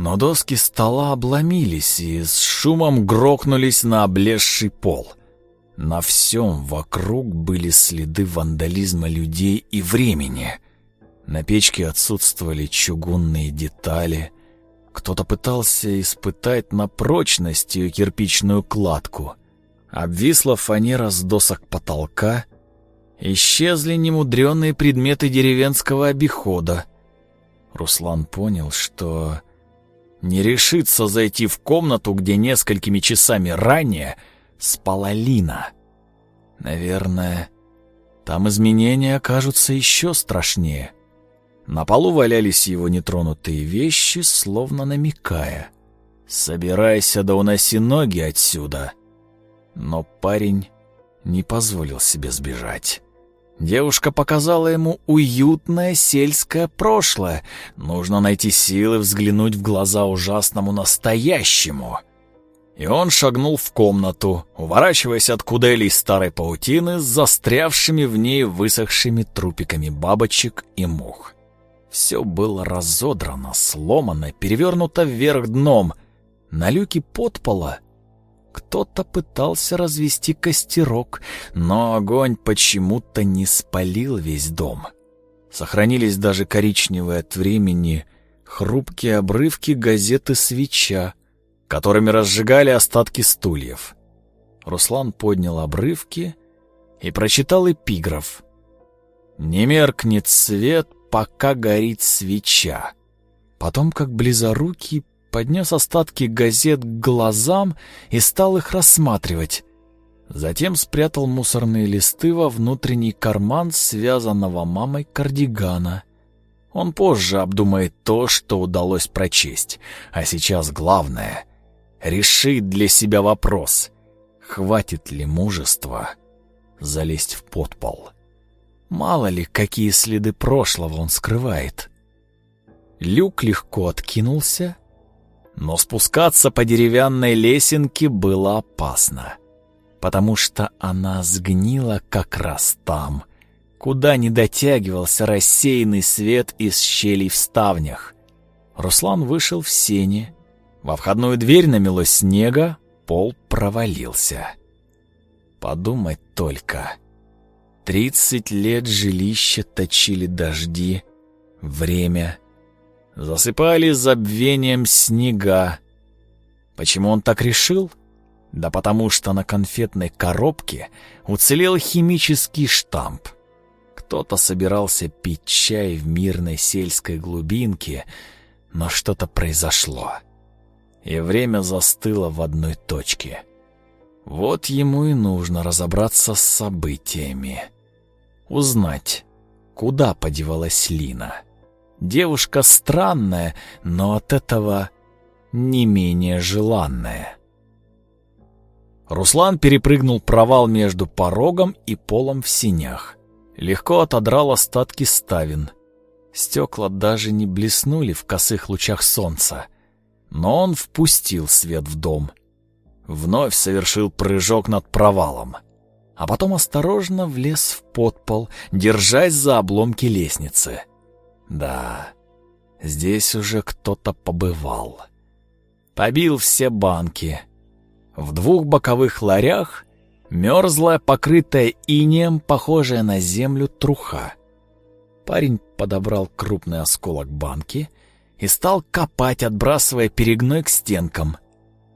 Speaker 1: Но доски стола обломились и с шумом грохнулись на облезший пол. На всем вокруг были следы вандализма людей и времени. На печке отсутствовали чугунные детали. Кто-то пытался испытать на прочность ее кирпичную кладку. Обвисла фанера с досок потолка. Исчезли немудреные предметы деревенского обихода. Руслан понял, что не решится зайти в комнату, где несколькими часами ранее спала Лина. Наверное, там изменения окажутся еще страшнее. На полу валялись его нетронутые вещи, словно намекая. «Собирайся да уноси ноги отсюда». Но парень не позволил себе сбежать. Девушка показала ему уютное сельское прошлое. Нужно найти силы взглянуть в глаза ужасному настоящему. И он шагнул в комнату, уворачиваясь от куделей старой паутины с застрявшими в ней высохшими трупиками бабочек и мух. Все было разодрано, сломано, перевернуто вверх дном. На люке подпола кто-то пытался развести костерок, но огонь почему-то не спалил весь дом. Сохранились даже коричневые от времени хрупкие обрывки газеты «Свеча», которыми разжигали остатки стульев. Руслан поднял обрывки и прочитал эпиграф. «Не меркнет свет, пока горит свеча». Потом, как близорукий, поднес остатки газет к глазам и стал их рассматривать. Затем спрятал мусорные листы во внутренний карман связанного мамой кардигана. Он позже обдумает то, что удалось прочесть. А сейчас главное — решить для себя вопрос, хватит ли мужества залезть в подпол. Мало ли, какие следы прошлого он скрывает. Люк легко откинулся, но спускаться по деревянной лесенке было опасно, потому что она сгнила как раз там, куда не дотягивался рассеянный свет из щелей в ставнях. Руслан вышел в сени. Во входную дверь намело снега, пол провалился. Подумать только. Тридцать лет жилища точили дожди, время — засыпали забвением снега. Почему он так решил? Да потому что на конфетной коробке уцелел химический штамп. Кто-то собирался пить чай в мирной сельской глубинке, но что-то произошло. И время застыло в одной точке. Вот ему и нужно разобраться с событиями. Узнать, куда подевалась Лина. Девушка странная, но от этого не менее желанная. Руслан перепрыгнул провал между порогом и полом в синях. Легко отодрал остатки ставен. Стекла даже не блеснули в косых лучах солнца. Но он впустил свет в дом. Вновь совершил прыжок над провалом. А потом осторожно влез в подпол, держась за обломки лестницы. Да, здесь уже кто-то побывал. Побил все банки. В двух боковых ларях мерзлая, покрытая инеем, похожая на землю труха. Парень подобрал крупный осколок банки и стал копать, отбрасывая перегной к стенкам.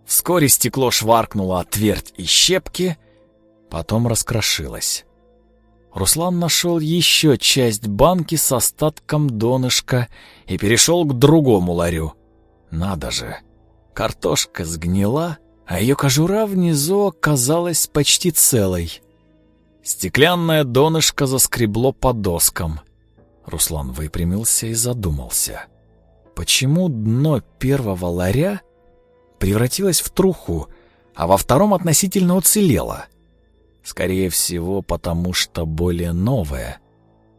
Speaker 1: Вскоре стекло шваркнуло от твердь и щепки, потом раскрошилось. Руслан нашел еще часть банки с остатком донышка и перешел к другому ларю. Надо же, картошка сгнила, а ее кожура внизу оказалась почти целой. Стеклянное донышко заскребло по доскам. Руслан выпрямился и задумался. Почему дно первого ларя превратилось в труху, а во втором относительно уцелело? Скорее всего, потому что более новое.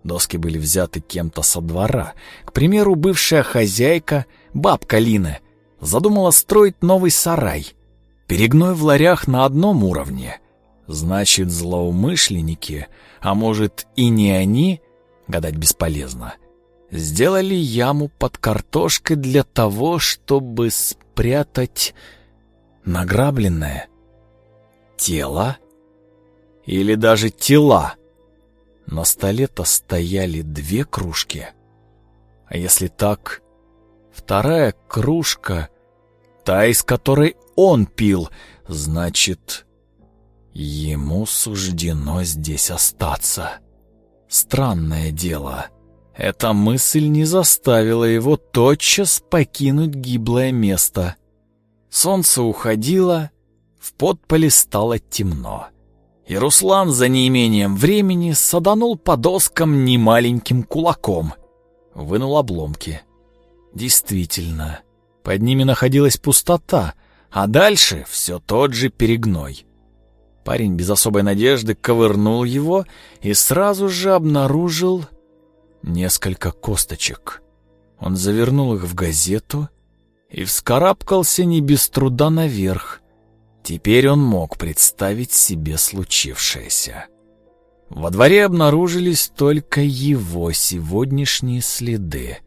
Speaker 1: Доски были взяты кем-то со двора. К примеру, бывшая хозяйка, бабка Лина, задумала строить новый сарай. Перегной в ларях на одном уровне. Значит, злоумышленники, а может и не они, гадать бесполезно, сделали яму под картошкой для того, чтобы спрятать награбленное тело или даже тела. На столе-то стояли две кружки. А если так, вторая кружка, та, из которой он пил, значит, ему суждено здесь остаться. Странное дело. Эта мысль не заставила его тотчас покинуть гиблое место. Солнце уходило, в подполе стало темно и Руслан за неимением времени саданул по доскам немаленьким кулаком. Вынул обломки. Действительно, под ними находилась пустота, а дальше все тот же перегной. Парень без особой надежды ковырнул его и сразу же обнаружил несколько косточек. Он завернул их в газету и вскарабкался не без труда наверх, Теперь он мог представить себе случившееся. Во дворе обнаружились только его сегодняшние следы.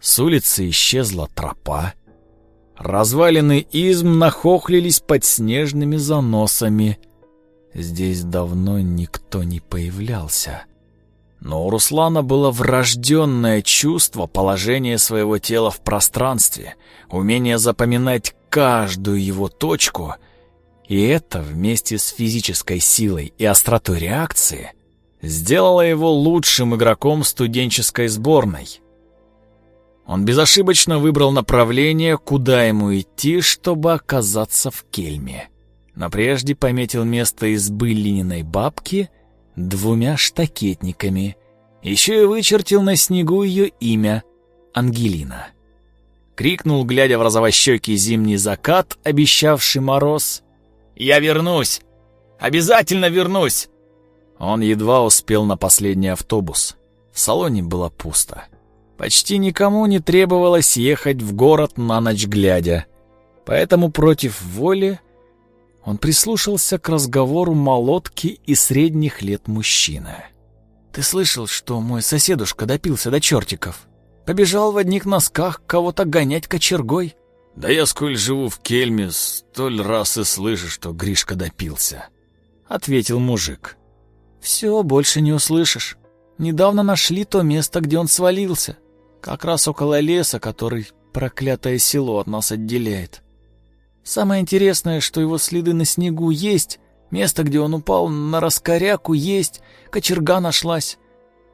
Speaker 1: С улицы исчезла тропа. Развалины изм нахохлились под снежными заносами. Здесь давно никто не появлялся. Но у Руслана было врожденное чувство положения своего тела в пространстве, умение запоминать каждую его точку — и это вместе с физической силой и остротой реакции сделало его лучшим игроком студенческой сборной. Он безошибочно выбрал направление, куда ему идти, чтобы оказаться в Кельме. Но прежде пометил место избы Лининой бабки двумя штакетниками. Еще и вычертил на снегу ее имя — Ангелина. Крикнул, глядя в розовощекий зимний закат, обещавший мороз — я вернусь! Обязательно вернусь!» Он едва успел на последний автобус. В салоне было пусто. Почти никому не требовалось ехать в город на ночь глядя. Поэтому против воли он прислушался к разговору молотки и средних лет мужчины. «Ты слышал, что мой соседушка допился до чертиков? Побежал в одних носках кого-то гонять кочергой?»
Speaker 2: Да я сколь живу в Кельме, столь раз и слышу, что Гришка допился.
Speaker 1: Ответил мужик. Все, больше не услышишь. Недавно нашли то место, где он свалился. Как раз около леса, который проклятое село от нас отделяет. Самое интересное, что его следы на снегу есть, место, где он упал на раскоряку есть, кочерга нашлась.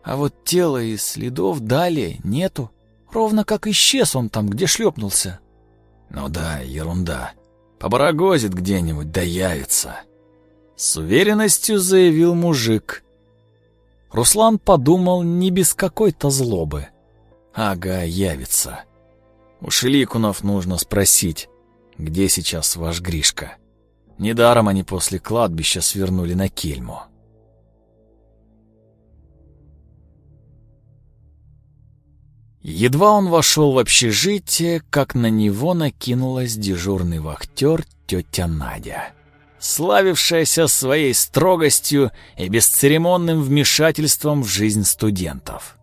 Speaker 1: А вот тела и следов далее нету. Ровно как исчез он там, где шлепнулся.
Speaker 2: Ну да, ерунда. Побарагозит где-нибудь, да явится.
Speaker 1: С уверенностью заявил мужик. Руслан подумал не без какой-то злобы. Ага, явится. У Шеликунов нужно спросить, где сейчас ваш Гришка. Недаром они после кладбища свернули на Кельму. Едва он вошел в общежитие, как на него накинулась дежурный вахтер тетя Надя, славившаяся своей строгостью и бесцеремонным вмешательством в жизнь студентов.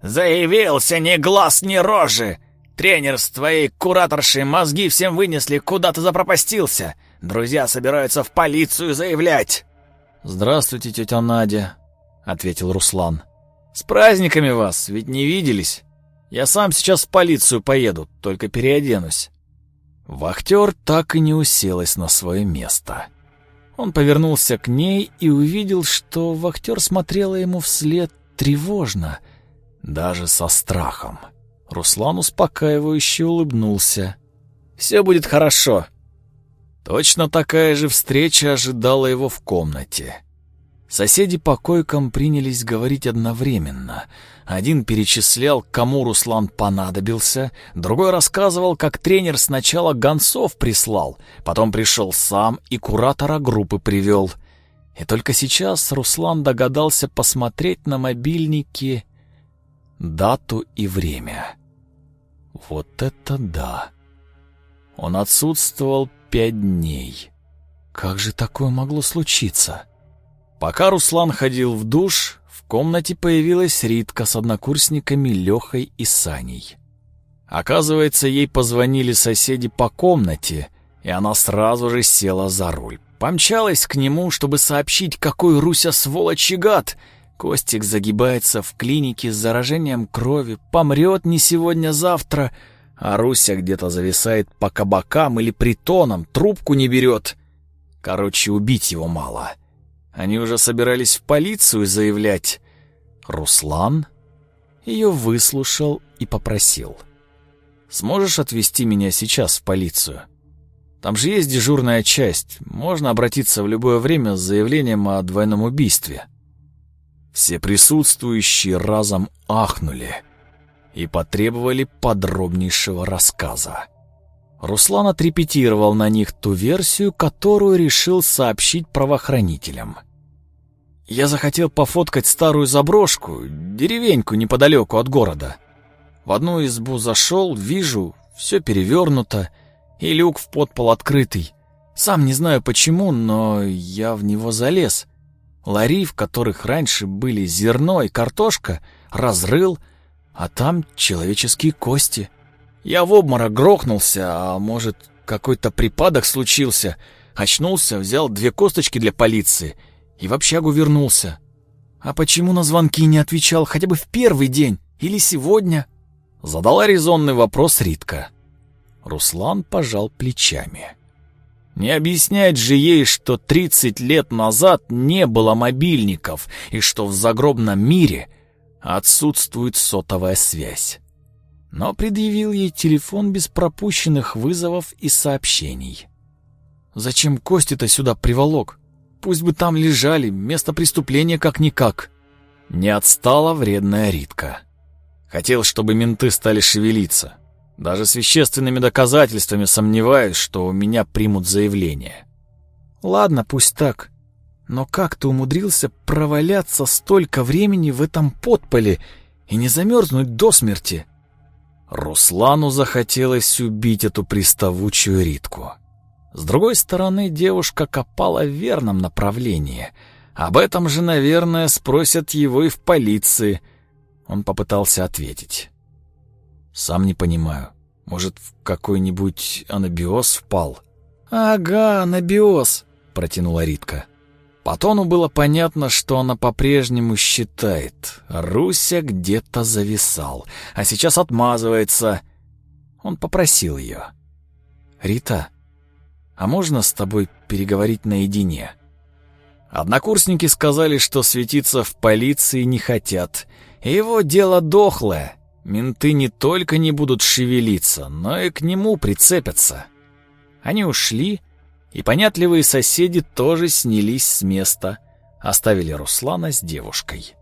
Speaker 3: «Заявился ни глаз, ни рожи! Тренер с твоей кураторшей мозги всем вынесли, куда ты запропастился! Друзья собираются в полицию заявлять!»
Speaker 1: «Здравствуйте, тетя Надя», — ответил Руслан. «С праздниками вас, ведь не виделись». Я сам сейчас в полицию поеду, только переоденусь». Вахтер так и не уселась на свое место. Он повернулся к ней и увидел, что вахтер смотрела ему вслед тревожно, даже со страхом. Руслан успокаивающе улыбнулся. «Все будет хорошо». Точно такая же встреча ожидала его в комнате. Соседи по койкам принялись говорить одновременно. Один перечислял, кому Руслан понадобился, другой рассказывал, как тренер сначала гонцов прислал, потом пришел сам и куратора группы привел. И только сейчас Руслан догадался посмотреть на мобильнике дату и время. Вот это да! Он отсутствовал пять дней. Как же такое могло случиться? Пока Руслан ходил в душ, в комнате появилась Ритка с однокурсниками Лехой и Саней. Оказывается, ей позвонили соседи по комнате, и она сразу же села за руль. Помчалась к нему, чтобы сообщить, какой Руся сволочь и гад. Костик загибается в клинике с заражением крови, помрет не сегодня-завтра, а Руся где-то зависает по кабакам или притонам, трубку не берет. Короче, убить его мало. — они уже собирались в полицию заявлять. Руслан ее выслушал и попросил. «Сможешь отвезти меня сейчас в полицию? Там же есть дежурная часть. Можно обратиться в любое время с заявлением о двойном убийстве». Все присутствующие разом ахнули и потребовали подробнейшего рассказа. Руслан отрепетировал на них ту версию, которую решил сообщить правоохранителям. Я захотел пофоткать старую заброшку, деревеньку неподалеку от города. В одну избу зашел, вижу, все перевернуто, и люк в подпол открытый. Сам не знаю почему, но я в него залез. Лари, в которых раньше были зерно и картошка, разрыл, а там человеческие кости. Я в обморок грохнулся, а может, какой-то припадок случился. Очнулся, взял две косточки для полиции — и в общагу вернулся. А почему на звонки не отвечал хотя бы в первый день или сегодня? Задала резонный вопрос Ритка. Руслан пожал плечами. Не объяснять же ей, что 30 лет назад не было мобильников и что в загробном мире отсутствует сотовая связь. Но предъявил ей телефон без пропущенных вызовов и сообщений. «Зачем Кости-то сюда приволок? Пусть бы там лежали, место преступления как-никак. Не отстала вредная Ритка. Хотел, чтобы менты стали шевелиться. Даже с вещественными доказательствами сомневаюсь, что у меня примут заявление. Ладно, пусть так. Но как ты умудрился проваляться столько времени в этом подполе и не замерзнуть до смерти? Руслану захотелось убить эту приставучую Ритку. С другой стороны, девушка копала в верном направлении. Об этом же, наверное, спросят его и в полиции. Он попытался ответить. «Сам не понимаю. Может, в какой-нибудь анабиоз впал?» «Ага, анабиоз», — протянула Ритка. По тону было понятно, что она по-прежнему считает. Руся где-то зависал, а сейчас отмазывается. Он попросил ее. «Рита, а можно с тобой переговорить наедине?» Однокурсники сказали, что светиться в полиции не хотят. Его дело дохлое. Менты не только не будут шевелиться, но и к нему прицепятся. Они ушли, и понятливые соседи тоже снялись с места, оставили Руслана с девушкой.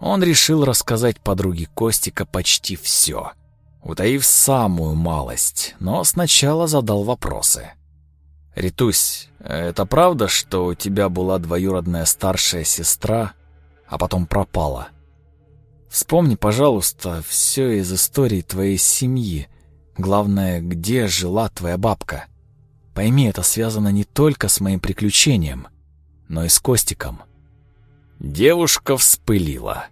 Speaker 1: Он решил рассказать подруге Костика почти все, утаив самую малость, но сначала задал вопросы. «Ритусь, это правда, что у тебя была двоюродная старшая сестра, а потом пропала? Вспомни, пожалуйста, все из истории твоей семьи. Главное, где жила твоя бабка. Пойми, это связано не только с моим приключением, но и с Костиком». Девушка вспылила.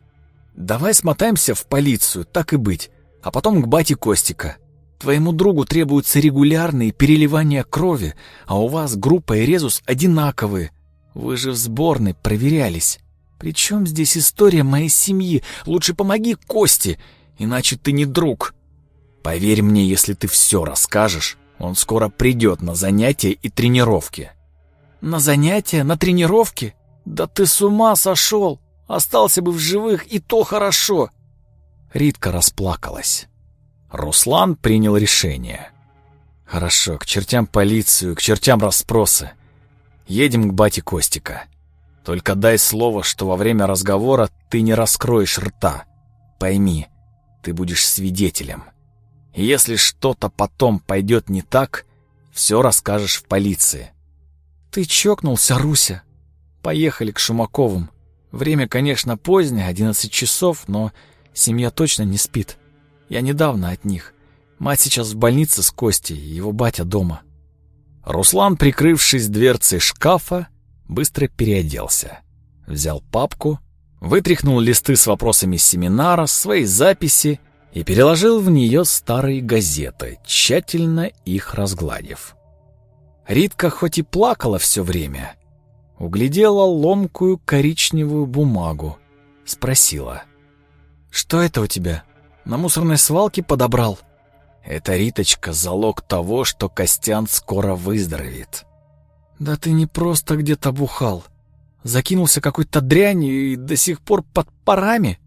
Speaker 1: «Давай смотаемся в полицию, так и быть, а потом к бате Костика». Твоему другу требуются регулярные переливания крови, а у вас группа и резус одинаковые. Вы же в сборной проверялись. Причем здесь история моей семьи? Лучше помоги Косте, иначе ты не друг. Поверь мне, если ты все расскажешь, он скоро придет на занятия и тренировки. На занятия? На тренировки? Да ты с ума сошел! Остался бы в живых, и то хорошо!» Ритка расплакалась. Руслан принял решение. Хорошо, к чертям полицию, к чертям расспросы. Едем к бате Костика. Только дай слово, что во время разговора ты не раскроешь рта. Пойми, ты будешь свидетелем. И если что-то потом пойдет не так, все расскажешь в полиции. Ты чокнулся, Руся. Поехали к Шумаковым. Время, конечно, позднее, одиннадцать часов, но семья точно не спит. Я недавно от них. Мать сейчас в больнице с Костей, его батя дома. Руслан, прикрывшись дверцей шкафа, быстро переоделся. Взял папку, вытряхнул листы с вопросами семинара, свои записи и переложил в нее старые газеты, тщательно их разгладив. Ритка хоть и плакала все время, углядела ломкую коричневую бумагу, спросила. «Что это у тебя? На мусорной свалке подобрал?» «Это, Риточка, залог того, что Костян скоро выздоровеет». «Да ты не просто где-то бухал. Закинулся какой-то дрянью и до сих пор под парами?»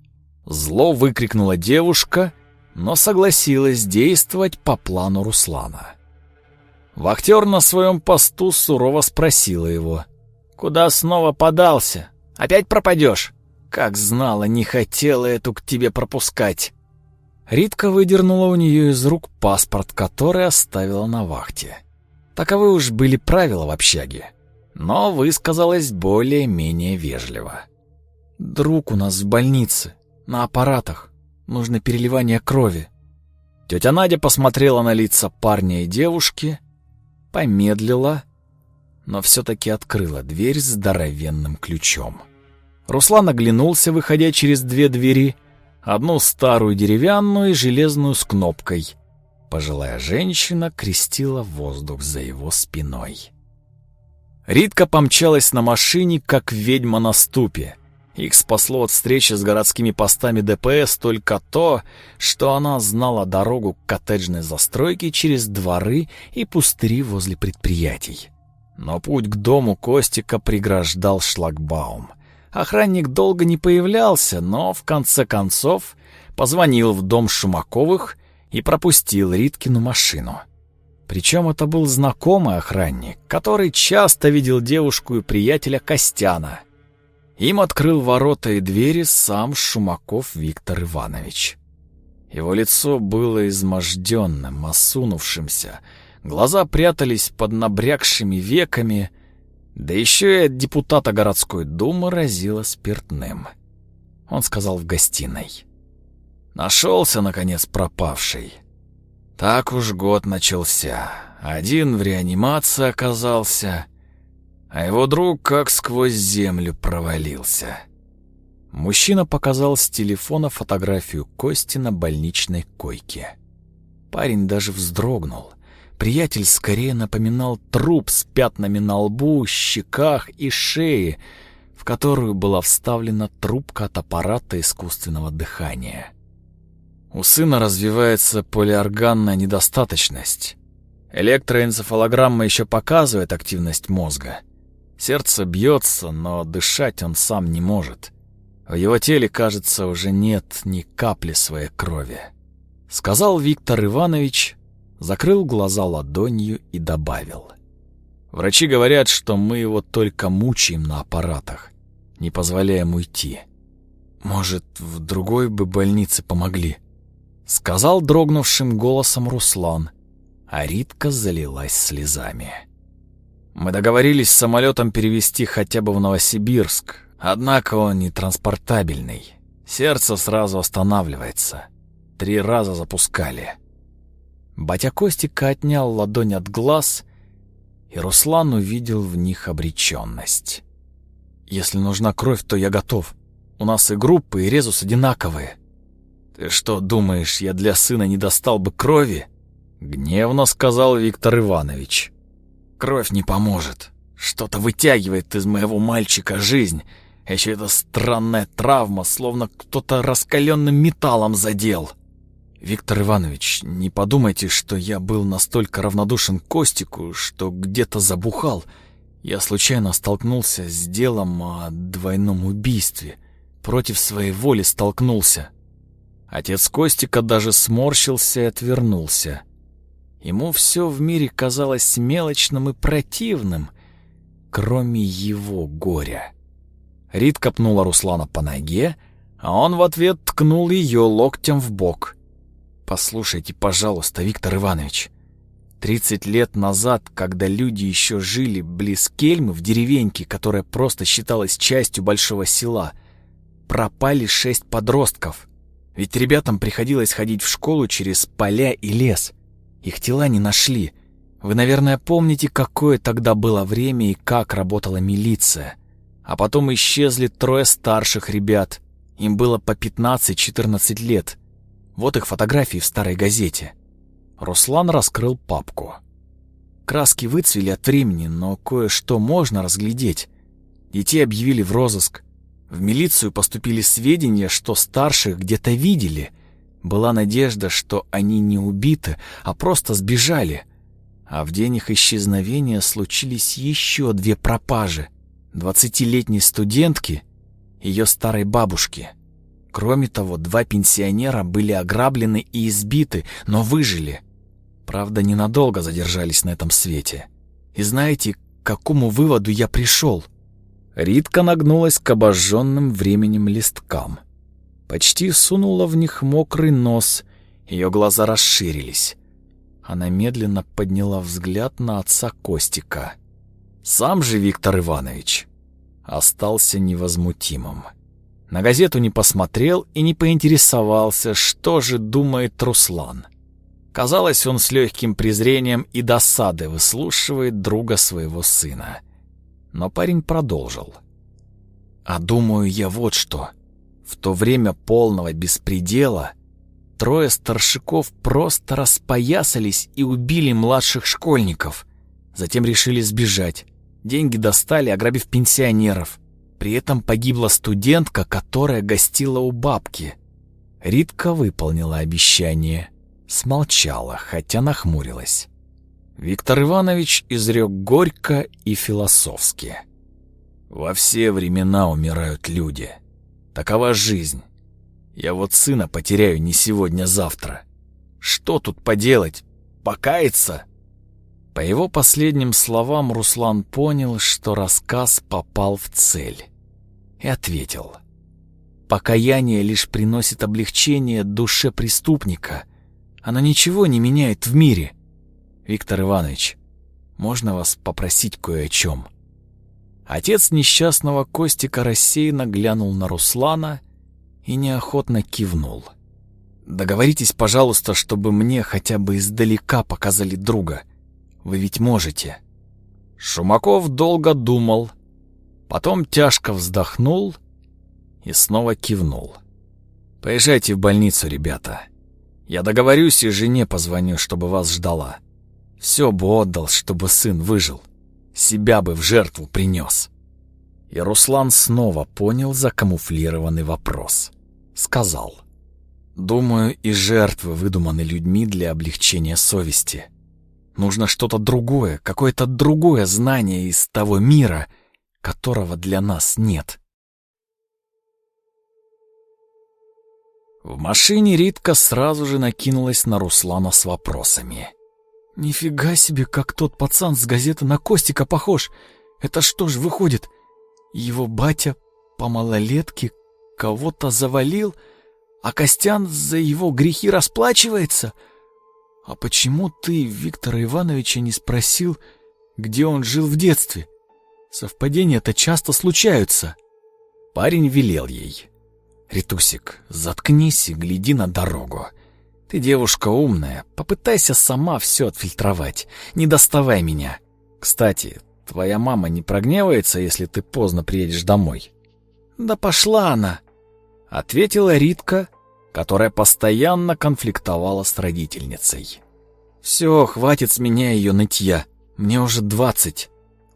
Speaker 1: Зло выкрикнула девушка, но согласилась действовать по плану Руслана. Вахтер на своем посту сурово спросила его. «Куда снова подался? Опять пропадешь?» «Как знала, не хотела эту к тебе пропускать». Ритка выдернула у нее из рук паспорт, который оставила на вахте. Таковы уж были правила в общаге, но высказалась более-менее вежливо. «Друг у нас в больнице, на аппаратах. Нужно переливание крови». Тетя Надя посмотрела на лица парня и девушки, помедлила, но все-таки открыла дверь здоровенным ключом. Руслан оглянулся, выходя через две двери, одну старую деревянную и железную с кнопкой. Пожилая женщина крестила воздух за его спиной. Ритка помчалась на машине, как ведьма на ступе. Их спасло от встречи с городскими постами ДПС только то, что она знала дорогу к коттеджной застройке через дворы и пустыри возле предприятий. Но путь к дому Костика преграждал шлагбаум. Охранник долго не появлялся, но в конце концов позвонил в дом Шумаковых и пропустил Риткину машину. Причем это был знакомый охранник, который часто видел девушку и приятеля Костяна — им открыл ворота и двери сам Шумаков Виктор Иванович. Его лицо было изможденным, осунувшимся, глаза прятались под набрякшими веками, да еще и от депутата городской думы разило спиртным. Он сказал в гостиной. Нашелся, наконец, пропавший. Так уж год начался. Один в реанимации оказался, а его друг как сквозь землю провалился. Мужчина показал с телефона фотографию Кости на больничной койке. Парень даже вздрогнул. Приятель скорее напоминал труп с пятнами на лбу, щеках и шее, в которую была вставлена трубка от аппарата искусственного дыхания. У сына развивается полиорганная недостаточность. Электроэнцефалограмма еще показывает активность мозга — Сердце бьется, но дышать он сам не может. В его теле, кажется, уже нет ни капли своей крови. Сказал Виктор Иванович, закрыл глаза ладонью и добавил. Врачи говорят, что мы его только мучаем на аппаратах, не позволяем уйти. Может, в другой бы больнице помогли. Сказал дрогнувшим голосом Руслан, а Ритка залилась слезами. Мы договорились с самолетом перевести хотя бы в Новосибирск, однако он не транспортабельный. Сердце сразу останавливается. Три раза запускали. Батя Костика отнял ладонь от глаз, и Руслан увидел в них обреченность. «Если нужна кровь, то я готов. У нас и группы, и резус одинаковые». «Ты что, думаешь, я для сына не достал бы крови?» — гневно сказал Виктор Иванович. Кровь не поможет. Что-то вытягивает из моего мальчика жизнь. Еще эта странная травма, словно кто-то раскаленным металлом задел. Виктор Иванович, не подумайте, что я был настолько равнодушен к Костику, что где-то забухал. Я случайно столкнулся с делом о двойном убийстве. Против своей воли столкнулся. Отец Костика даже сморщился и отвернулся. Ему все в мире казалось мелочным и противным, кроме его горя. Рит копнула Руслана по ноге, а он в ответ ткнул ее локтем в бок. «Послушайте, пожалуйста, Виктор Иванович, тридцать лет назад, когда люди еще жили близ Кельмы в деревеньке, которая просто считалась частью большого села, пропали шесть подростков. Ведь ребятам приходилось ходить в школу через поля и лес. Их тела не нашли. Вы, наверное, помните, какое тогда было время и как работала милиция. А потом исчезли трое старших ребят. Им было по 15-14 лет. Вот их фотографии в старой газете. Руслан раскрыл папку. Краски выцвели от времени, но кое-что можно разглядеть. Детей объявили в розыск. В милицию поступили сведения, что старших где-то видели. Была надежда, что они не убиты, а просто сбежали. А в день их исчезновения случились еще две пропажи. Двадцатилетней студентки, ее старой бабушки. Кроме того, два пенсионера были ограблены и избиты, но выжили. Правда, ненадолго задержались на этом свете. И знаете, к какому выводу я пришел? Ритка нагнулась к обожженным временем листкам. Почти сунула в них мокрый нос, ее глаза расширились. Она медленно подняла взгляд на отца Костика. Сам же Виктор Иванович остался невозмутимым. На газету не посмотрел и не поинтересовался, что же думает Руслан. Казалось, он с легким презрением и досадой выслушивает друга своего сына. Но парень продолжил. «А думаю я вот что. В то время полного беспредела трое старшиков просто распоясались и убили младших школьников. Затем решили сбежать. Деньги достали, ограбив пенсионеров. При этом погибла студентка, которая гостила у бабки. Ритка выполнила обещание. Смолчала, хотя нахмурилась. Виктор Иванович изрек горько и философски. «Во все времена умирают люди. Такова жизнь. Я вот сына потеряю не сегодня-завтра. Что тут поделать? Покаяться?» По его последним словам Руслан понял, что рассказ попал в цель и ответил. Покаяние лишь приносит облегчение душе преступника. Оно ничего не меняет в мире. Виктор Иванович, можно вас попросить кое о чем? Отец несчастного Костика рассеянно глянул на Руслана и неохотно кивнул. Договоритесь, пожалуйста, чтобы мне хотя бы издалека показали друга. Вы ведь можете. Шумаков долго думал, Потом тяжко вздохнул и снова кивнул. «Поезжайте в больницу, ребята. Я договорюсь и жене позвоню, чтобы вас ждала. Все бы отдал, чтобы сын выжил. Себя бы в жертву принес». И Руслан снова понял закамуфлированный вопрос. Сказал. «Думаю, и жертвы выдуманы людьми для облегчения совести. Нужно что-то другое, какое-то другое знание из того мира — которого для нас нет. В машине Ритка сразу же накинулась на Руслана с вопросами. «Нифига себе, как тот пацан с газеты на Костика похож! Это что ж выходит? Его батя по малолетке кого-то завалил, а Костян за его грехи расплачивается? А почему ты Виктора Ивановича не спросил, где он жил в детстве? Совпадения-то часто случаются. Парень велел ей. «Ритусик, заткнись и гляди на дорогу. Ты девушка умная, попытайся сама все отфильтровать. Не доставай меня. Кстати, твоя мама не прогневается, если ты поздно приедешь домой?» «Да пошла она!» — ответила Ритка, которая постоянно конфликтовала с родительницей. «Все, хватит с меня ее нытья. Мне уже двадцать.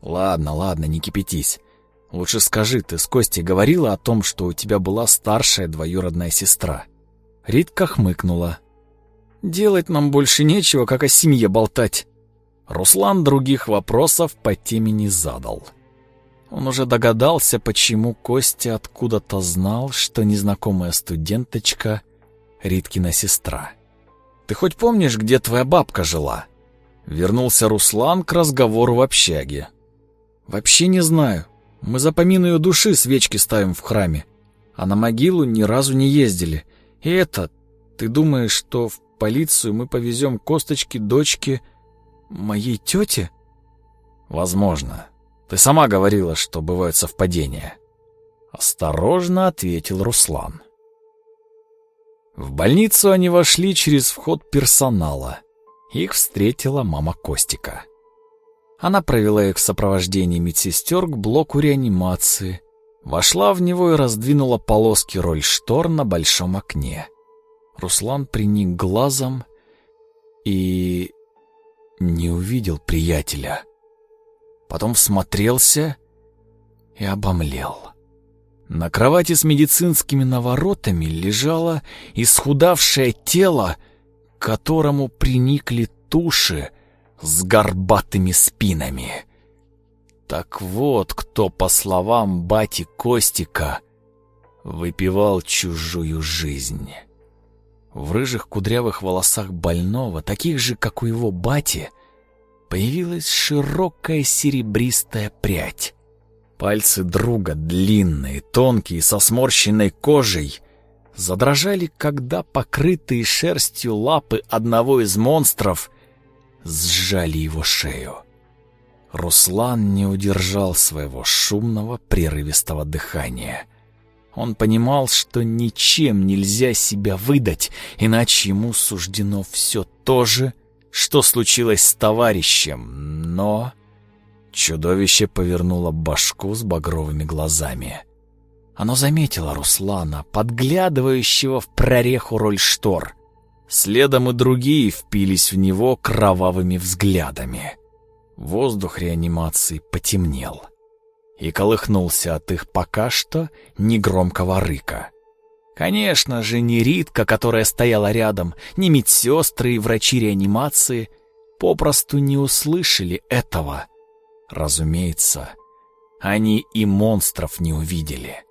Speaker 1: Ладно, ладно, не кипятись. Лучше скажи, ты с Костей говорила о том, что у тебя была старшая двоюродная сестра? Ритка хмыкнула. Делать нам больше нечего, как о семье болтать. Руслан других вопросов по теме не задал. Он уже догадался, почему Костя откуда-то знал, что незнакомая студенточка Риткина сестра. «Ты хоть помнишь, где твоя бабка жила?» Вернулся Руслан к разговору в общаге. Вообще не знаю. Мы за помин ее души свечки ставим в храме, а на могилу ни разу не ездили. И это, ты думаешь, что в полицию мы повезем косточки дочки моей тети? Возможно. Ты сама говорила, что бывают совпадения. Осторожно ответил Руслан. В больницу они вошли через вход персонала. Их встретила мама Костика. Она провела их в сопровождении медсестер к блоку реанимации, вошла в него и раздвинула полоски роль-штор на большом окне. Руслан приник глазом и не увидел приятеля. Потом всмотрелся и обомлел. На кровати с медицинскими наворотами лежало исхудавшее тело, к которому приникли туши с горбатыми спинами. Так вот, кто, по словам бати Костика, выпивал чужую жизнь. В рыжих кудрявых волосах больного, таких же, как у его бати, появилась широкая серебристая прядь. Пальцы друга, длинные, тонкие, со сморщенной кожей, задрожали, когда покрытые шерстью лапы одного из монстров сжали его шею. Руслан не удержал своего шумного, прерывистого дыхания. Он понимал, что ничем нельзя себя выдать, иначе ему суждено все то же, что случилось с товарищем, но... Чудовище повернуло башку с багровыми глазами. Оно заметило Руслана, подглядывающего в прореху роль штор. Следом и другие впились в него кровавыми взглядами. Воздух реанимации потемнел и колыхнулся от их пока что негромкого рыка. Конечно же, ни Ритка, которая стояла рядом, ни медсестры и врачи реанимации попросту не услышали этого. Разумеется, они и монстров не увидели.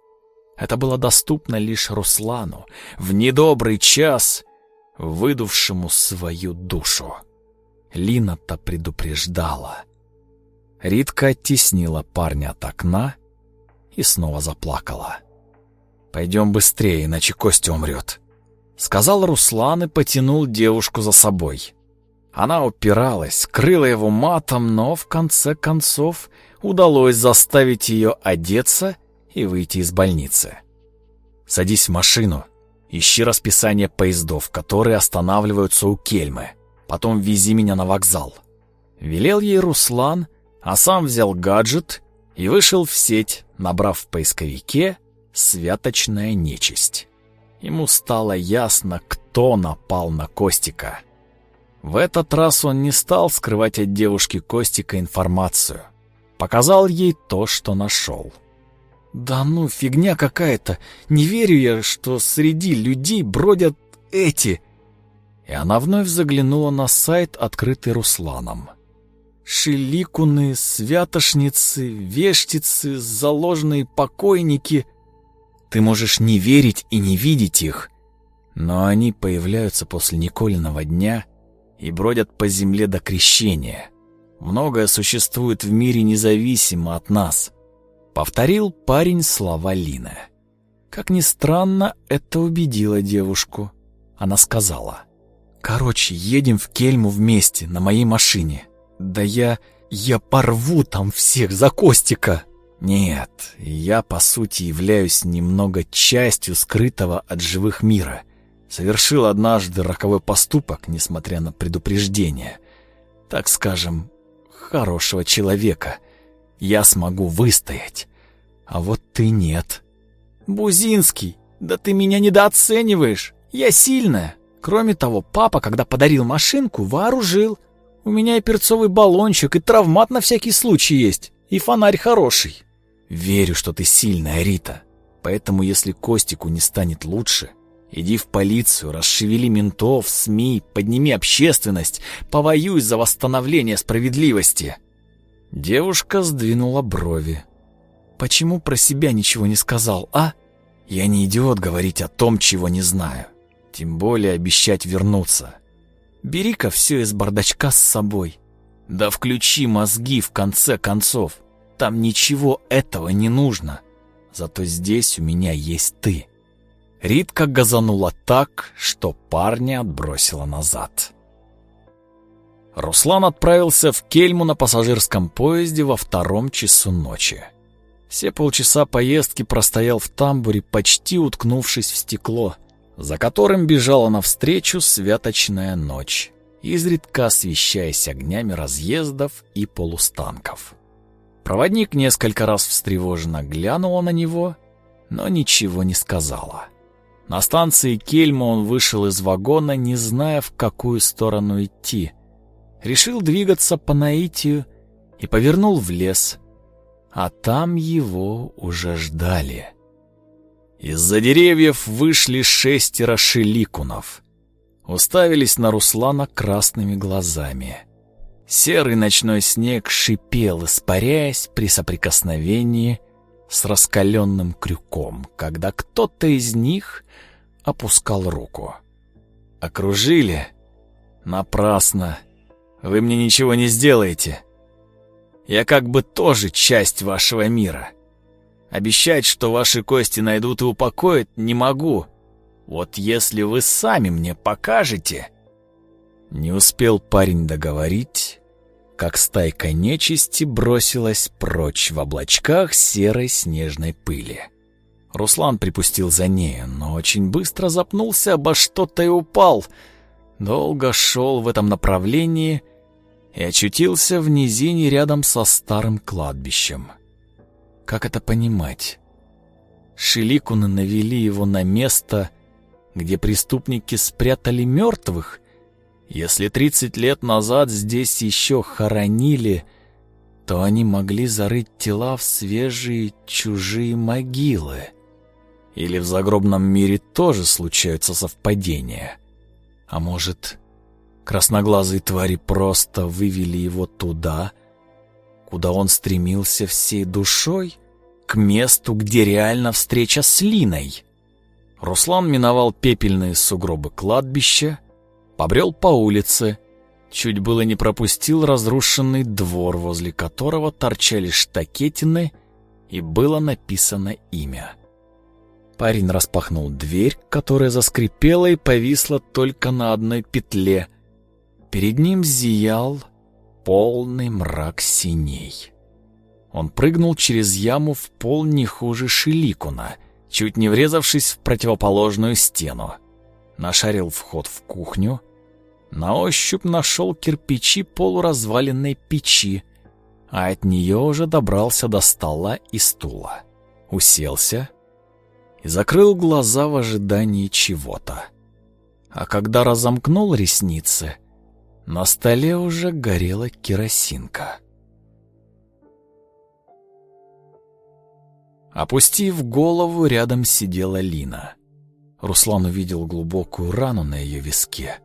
Speaker 1: Это было доступно лишь Руслану в недобрый час, выдувшему свою душу. Лина-то предупреждала. Ритка оттеснила парня от окна и снова заплакала. «Пойдем быстрее, иначе Костя умрет», — сказал Руслан и потянул девушку за собой. Она упиралась, крыла его матом, но в конце концов удалось заставить ее одеться и выйти из больницы. «Садись в машину, ищи расписание поездов, которые останавливаются у Кельмы. Потом вези меня на вокзал». Велел ей Руслан, а сам взял гаджет и вышел в сеть, набрав в поисковике «Святочная нечисть». Ему стало ясно, кто напал на Костика. В этот раз он не стал скрывать от девушки Костика информацию. Показал ей то, что нашел. «Да ну, фигня какая-то. Не верю я, что среди людей бродят эти...» И она вновь заглянула на сайт, открытый Русланом. Шиликуны, святошницы, вештицы, заложенные покойники. Ты можешь не верить и не видеть их, но они появляются после Николиного дня и бродят по земле до крещения. Многое существует в мире независимо от нас. Повторил парень слова Лины. Как ни странно, это убедило девушку. Она сказала: "Короче, едем в Кельму вместе на моей машине". Да я... я порву там всех за Костика. Нет, я по сути являюсь немного частью скрытого от живых мира. Совершил однажды роковой поступок, несмотря на предупреждение. Так скажем, хорошего человека. Я смогу выстоять. А вот ты нет. Бузинский, да ты меня недооцениваешь. Я сильная. Кроме того, папа, когда подарил машинку, вооружил. У меня и перцовый баллончик, и травмат на всякий случай есть, и фонарь хороший. Верю, что ты сильная, Рита. Поэтому, если Костику не станет лучше, иди в полицию, расшевели ментов, СМИ, подними общественность, повоюй за восстановление справедливости. Девушка сдвинула брови. Почему про себя ничего не сказал, а? Я не идиот говорить о том, чего не знаю. Тем более обещать вернуться. Бери-ка все из бардачка с собой. Да включи мозги в конце концов. Там ничего этого не нужно. Зато здесь у меня есть ты. Ритка газанула так, что парня отбросила назад. Руслан отправился в Кельму на пассажирском поезде во втором часу ночи. Все полчаса поездки простоял в тамбуре, почти уткнувшись в стекло, за которым бежала навстречу святочная ночь, изредка освещаясь огнями разъездов и полустанков. Проводник несколько раз встревоженно глянула на него, но ничего не сказала. На станции Кельма он вышел из вагона, не зная, в какую сторону идти. Решил двигаться по наитию и повернул в лес, а там его уже ждали. Из-за деревьев вышли шестеро шеликунов. Уставились на Руслана красными глазами. Серый ночной снег шипел, испаряясь при соприкосновении с раскаленным крюком, когда кто-то из них опускал руку. Окружили? Напрасно. Вы мне ничего не сделаете. Я как бы тоже часть вашего мира. Обещать, что ваши кости найдут и упокоят, не могу. Вот если вы сами мне покажете...» Не успел парень договорить, как стайка нечисти бросилась прочь в облачках серой снежной пыли. Руслан припустил за нею, но очень быстро запнулся обо что-то и упал. Долго шел в этом направлении и очутился в низине рядом со старым кладбищем. Как это понимать? Шеликуны навели его на место, где преступники спрятали мертвых? Если 30 лет назад здесь еще хоронили, то они могли зарыть тела в свежие чужие могилы. Или в загробном мире тоже случаются совпадения. А может, красноглазые твари просто вывели его туда, куда он стремился всей душой, к месту, где реально встреча с Линой. Руслан миновал пепельные сугробы кладбища, побрел по улице, чуть было не пропустил разрушенный двор, возле которого торчали штакетины и было написано имя. Парень распахнул дверь, которая заскрипела и повисла только на одной петле. Перед ним зиял полный мрак синей. Он прыгнул через яму в пол не хуже Шиликуна, чуть не врезавшись в противоположную стену. Нашарил вход в кухню, на ощупь нашел кирпичи полуразваленной печи, а от нее уже добрался до стола и стула. Уселся и закрыл глаза в ожидании чего-то. А когда разомкнул ресницы, на столе уже горела керосинка. Опустив голову, рядом сидела Лина. Руслан увидел глубокую рану на ее виске.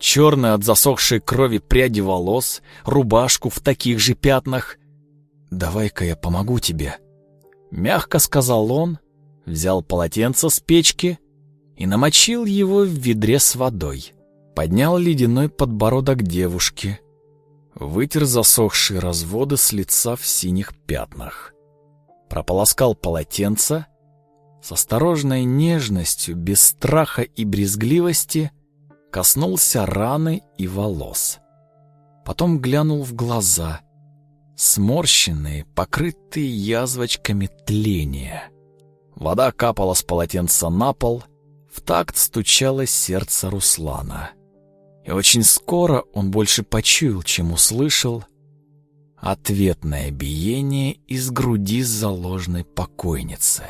Speaker 1: Черные от засохшей крови пряди волос, рубашку в таких же пятнах. «Давай-ка я помогу тебе», — мягко сказал он, взял полотенце с печки и намочил его в ведре с водой. Поднял ледяной подбородок девушки, вытер засохшие разводы с лица в синих пятнах. Прополоскал полотенце, с осторожной нежностью, без страха и брезгливости, коснулся раны и волос. Потом глянул в глаза, сморщенные, покрытые язвочками тления. Вода капала с полотенца на пол, в такт стучало сердце Руслана. И очень скоро он больше почуял, чем услышал ответное биение из груди заложной покойницы.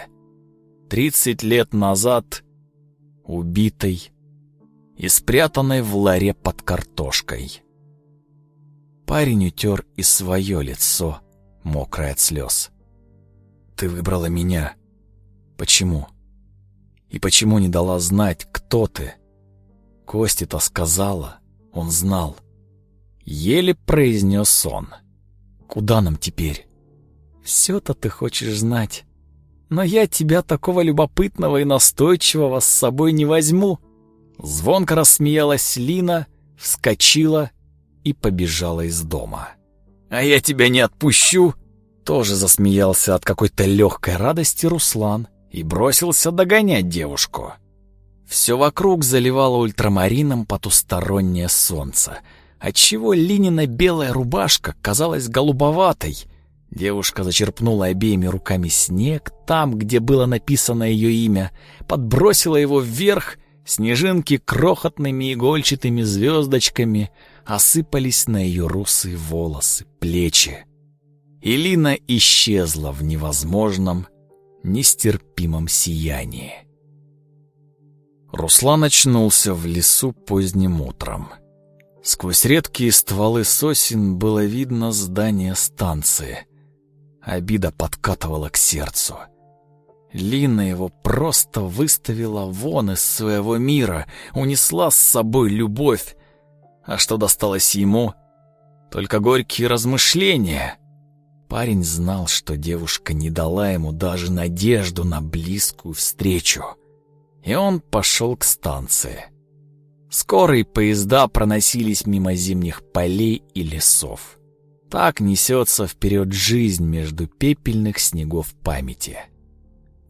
Speaker 1: Тридцать лет назад убитой и спрятанной в ларе под картошкой. Парень утер и свое лицо, мокрое от слез. «Ты выбрала меня», Почему? И почему не дала знать, кто ты? Кости-то сказала, он знал. Еле произнес он. Куда нам теперь? Все-то ты хочешь знать. Но я тебя такого любопытного и настойчивого с собой не возьму. Звонко рассмеялась Лина, вскочила и побежала из дома.
Speaker 3: «А я тебя не отпущу!»
Speaker 1: Тоже засмеялся от какой-то легкой радости Руслан и бросился догонять девушку. Все вокруг заливало ультрамарином потустороннее солнце, отчего Линина белая рубашка казалась голубоватой. Девушка зачерпнула обеими руками снег там, где было написано ее имя, подбросила его вверх, снежинки крохотными игольчатыми звездочками осыпались на ее русые волосы, плечи. Илина исчезла в невозможном, нестерпимом сиянии. Руслан очнулся в лесу поздним утром. Сквозь редкие стволы сосен было видно здание станции. Обида подкатывала к сердцу. Лина его просто выставила вон из своего мира, унесла с собой любовь. А что досталось ему? Только горькие размышления — Парень знал, что девушка не дала ему даже надежду на близкую встречу. И он пошел к станции. Скорые поезда проносились мимо зимних полей и лесов. Так несется вперед жизнь между пепельных снегов памяти.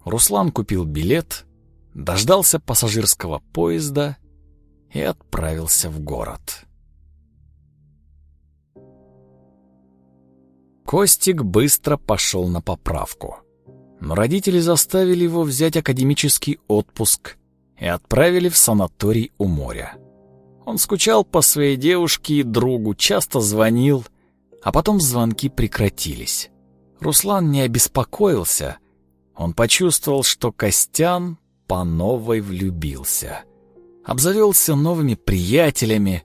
Speaker 1: Руслан купил билет, дождался пассажирского поезда и отправился в город. Костик быстро пошел на поправку. Но родители заставили его взять академический отпуск и отправили в санаторий у моря. Он скучал по своей девушке и другу, часто звонил, а потом звонки прекратились. Руслан не обеспокоился. Он почувствовал, что Костян по новой влюбился. Обзавелся новыми приятелями,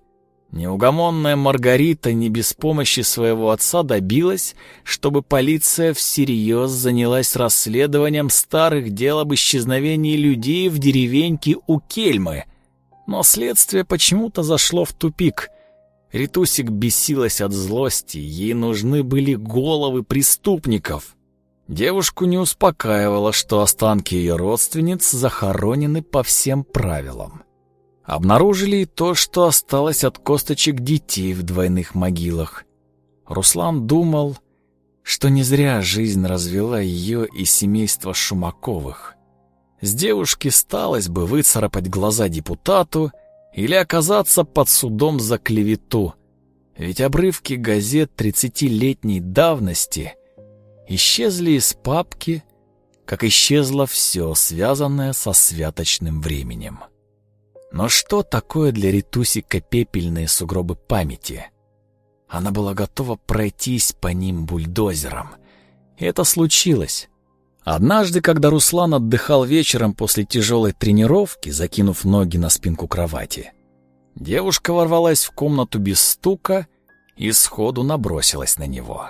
Speaker 1: Неугомонная Маргарита не без помощи своего отца добилась, чтобы полиция всерьез занялась расследованием старых дел об исчезновении людей в деревеньке у Кельмы. Но следствие почему-то зашло в тупик. Ритусик бесилась от злости, ей нужны были головы преступников. Девушку не успокаивало, что останки ее родственниц захоронены по всем правилам. Обнаружили то, что осталось от косточек детей в двойных могилах. Руслан думал, что не зря жизнь развела ее и семейство Шумаковых. С девушки сталось бы выцарапать глаза депутату или оказаться под судом за клевету, ведь обрывки газет тридцатилетней давности исчезли из папки, как исчезло все, связанное со святочным временем. Но что такое для Ритусика пепельные сугробы памяти? Она была готова пройтись по ним бульдозером. И это случилось. Однажды, когда Руслан отдыхал вечером после тяжелой тренировки, закинув ноги на спинку кровати, девушка ворвалась в комнату без стука и сходу набросилась на него.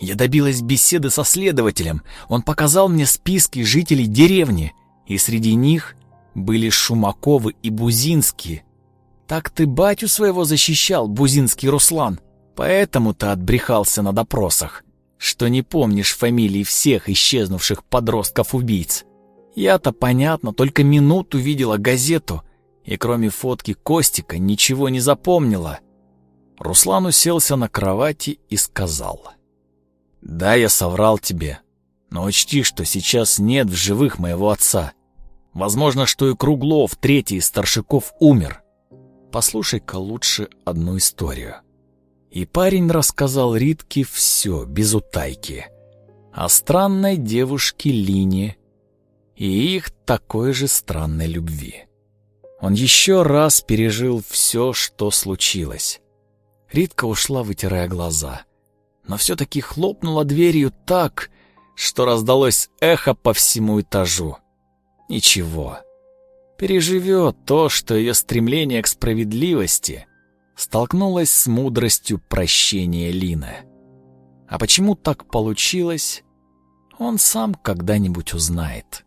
Speaker 1: Я добилась беседы со следователем. Он показал мне списки жителей деревни, и среди них были Шумаковы и Бузинские. Так ты батю своего защищал, Бузинский Руслан. Поэтому ты отбрехался на допросах, что не помнишь фамилии всех исчезнувших подростков-убийц. Я-то, понятно, только минуту видела газету, и кроме фотки Костика ничего не запомнила. Руслан уселся на кровати и сказал. «Да, я соврал тебе, но учти, что сейчас нет в живых моего отца. Возможно, что и Круглов, третий из старшиков, умер. Послушай-ка лучше одну историю. И парень рассказал Ритке все, без утайки. О странной девушке Лине и их такой же странной любви. Он еще раз пережил все, что случилось. Ритка ушла, вытирая глаза. Но все-таки хлопнула дверью так, что раздалось эхо по всему этажу. Ничего. Переживет то, что ее стремление к справедливости столкнулось с мудростью прощения Лины. А почему так получилось, он сам когда-нибудь узнает.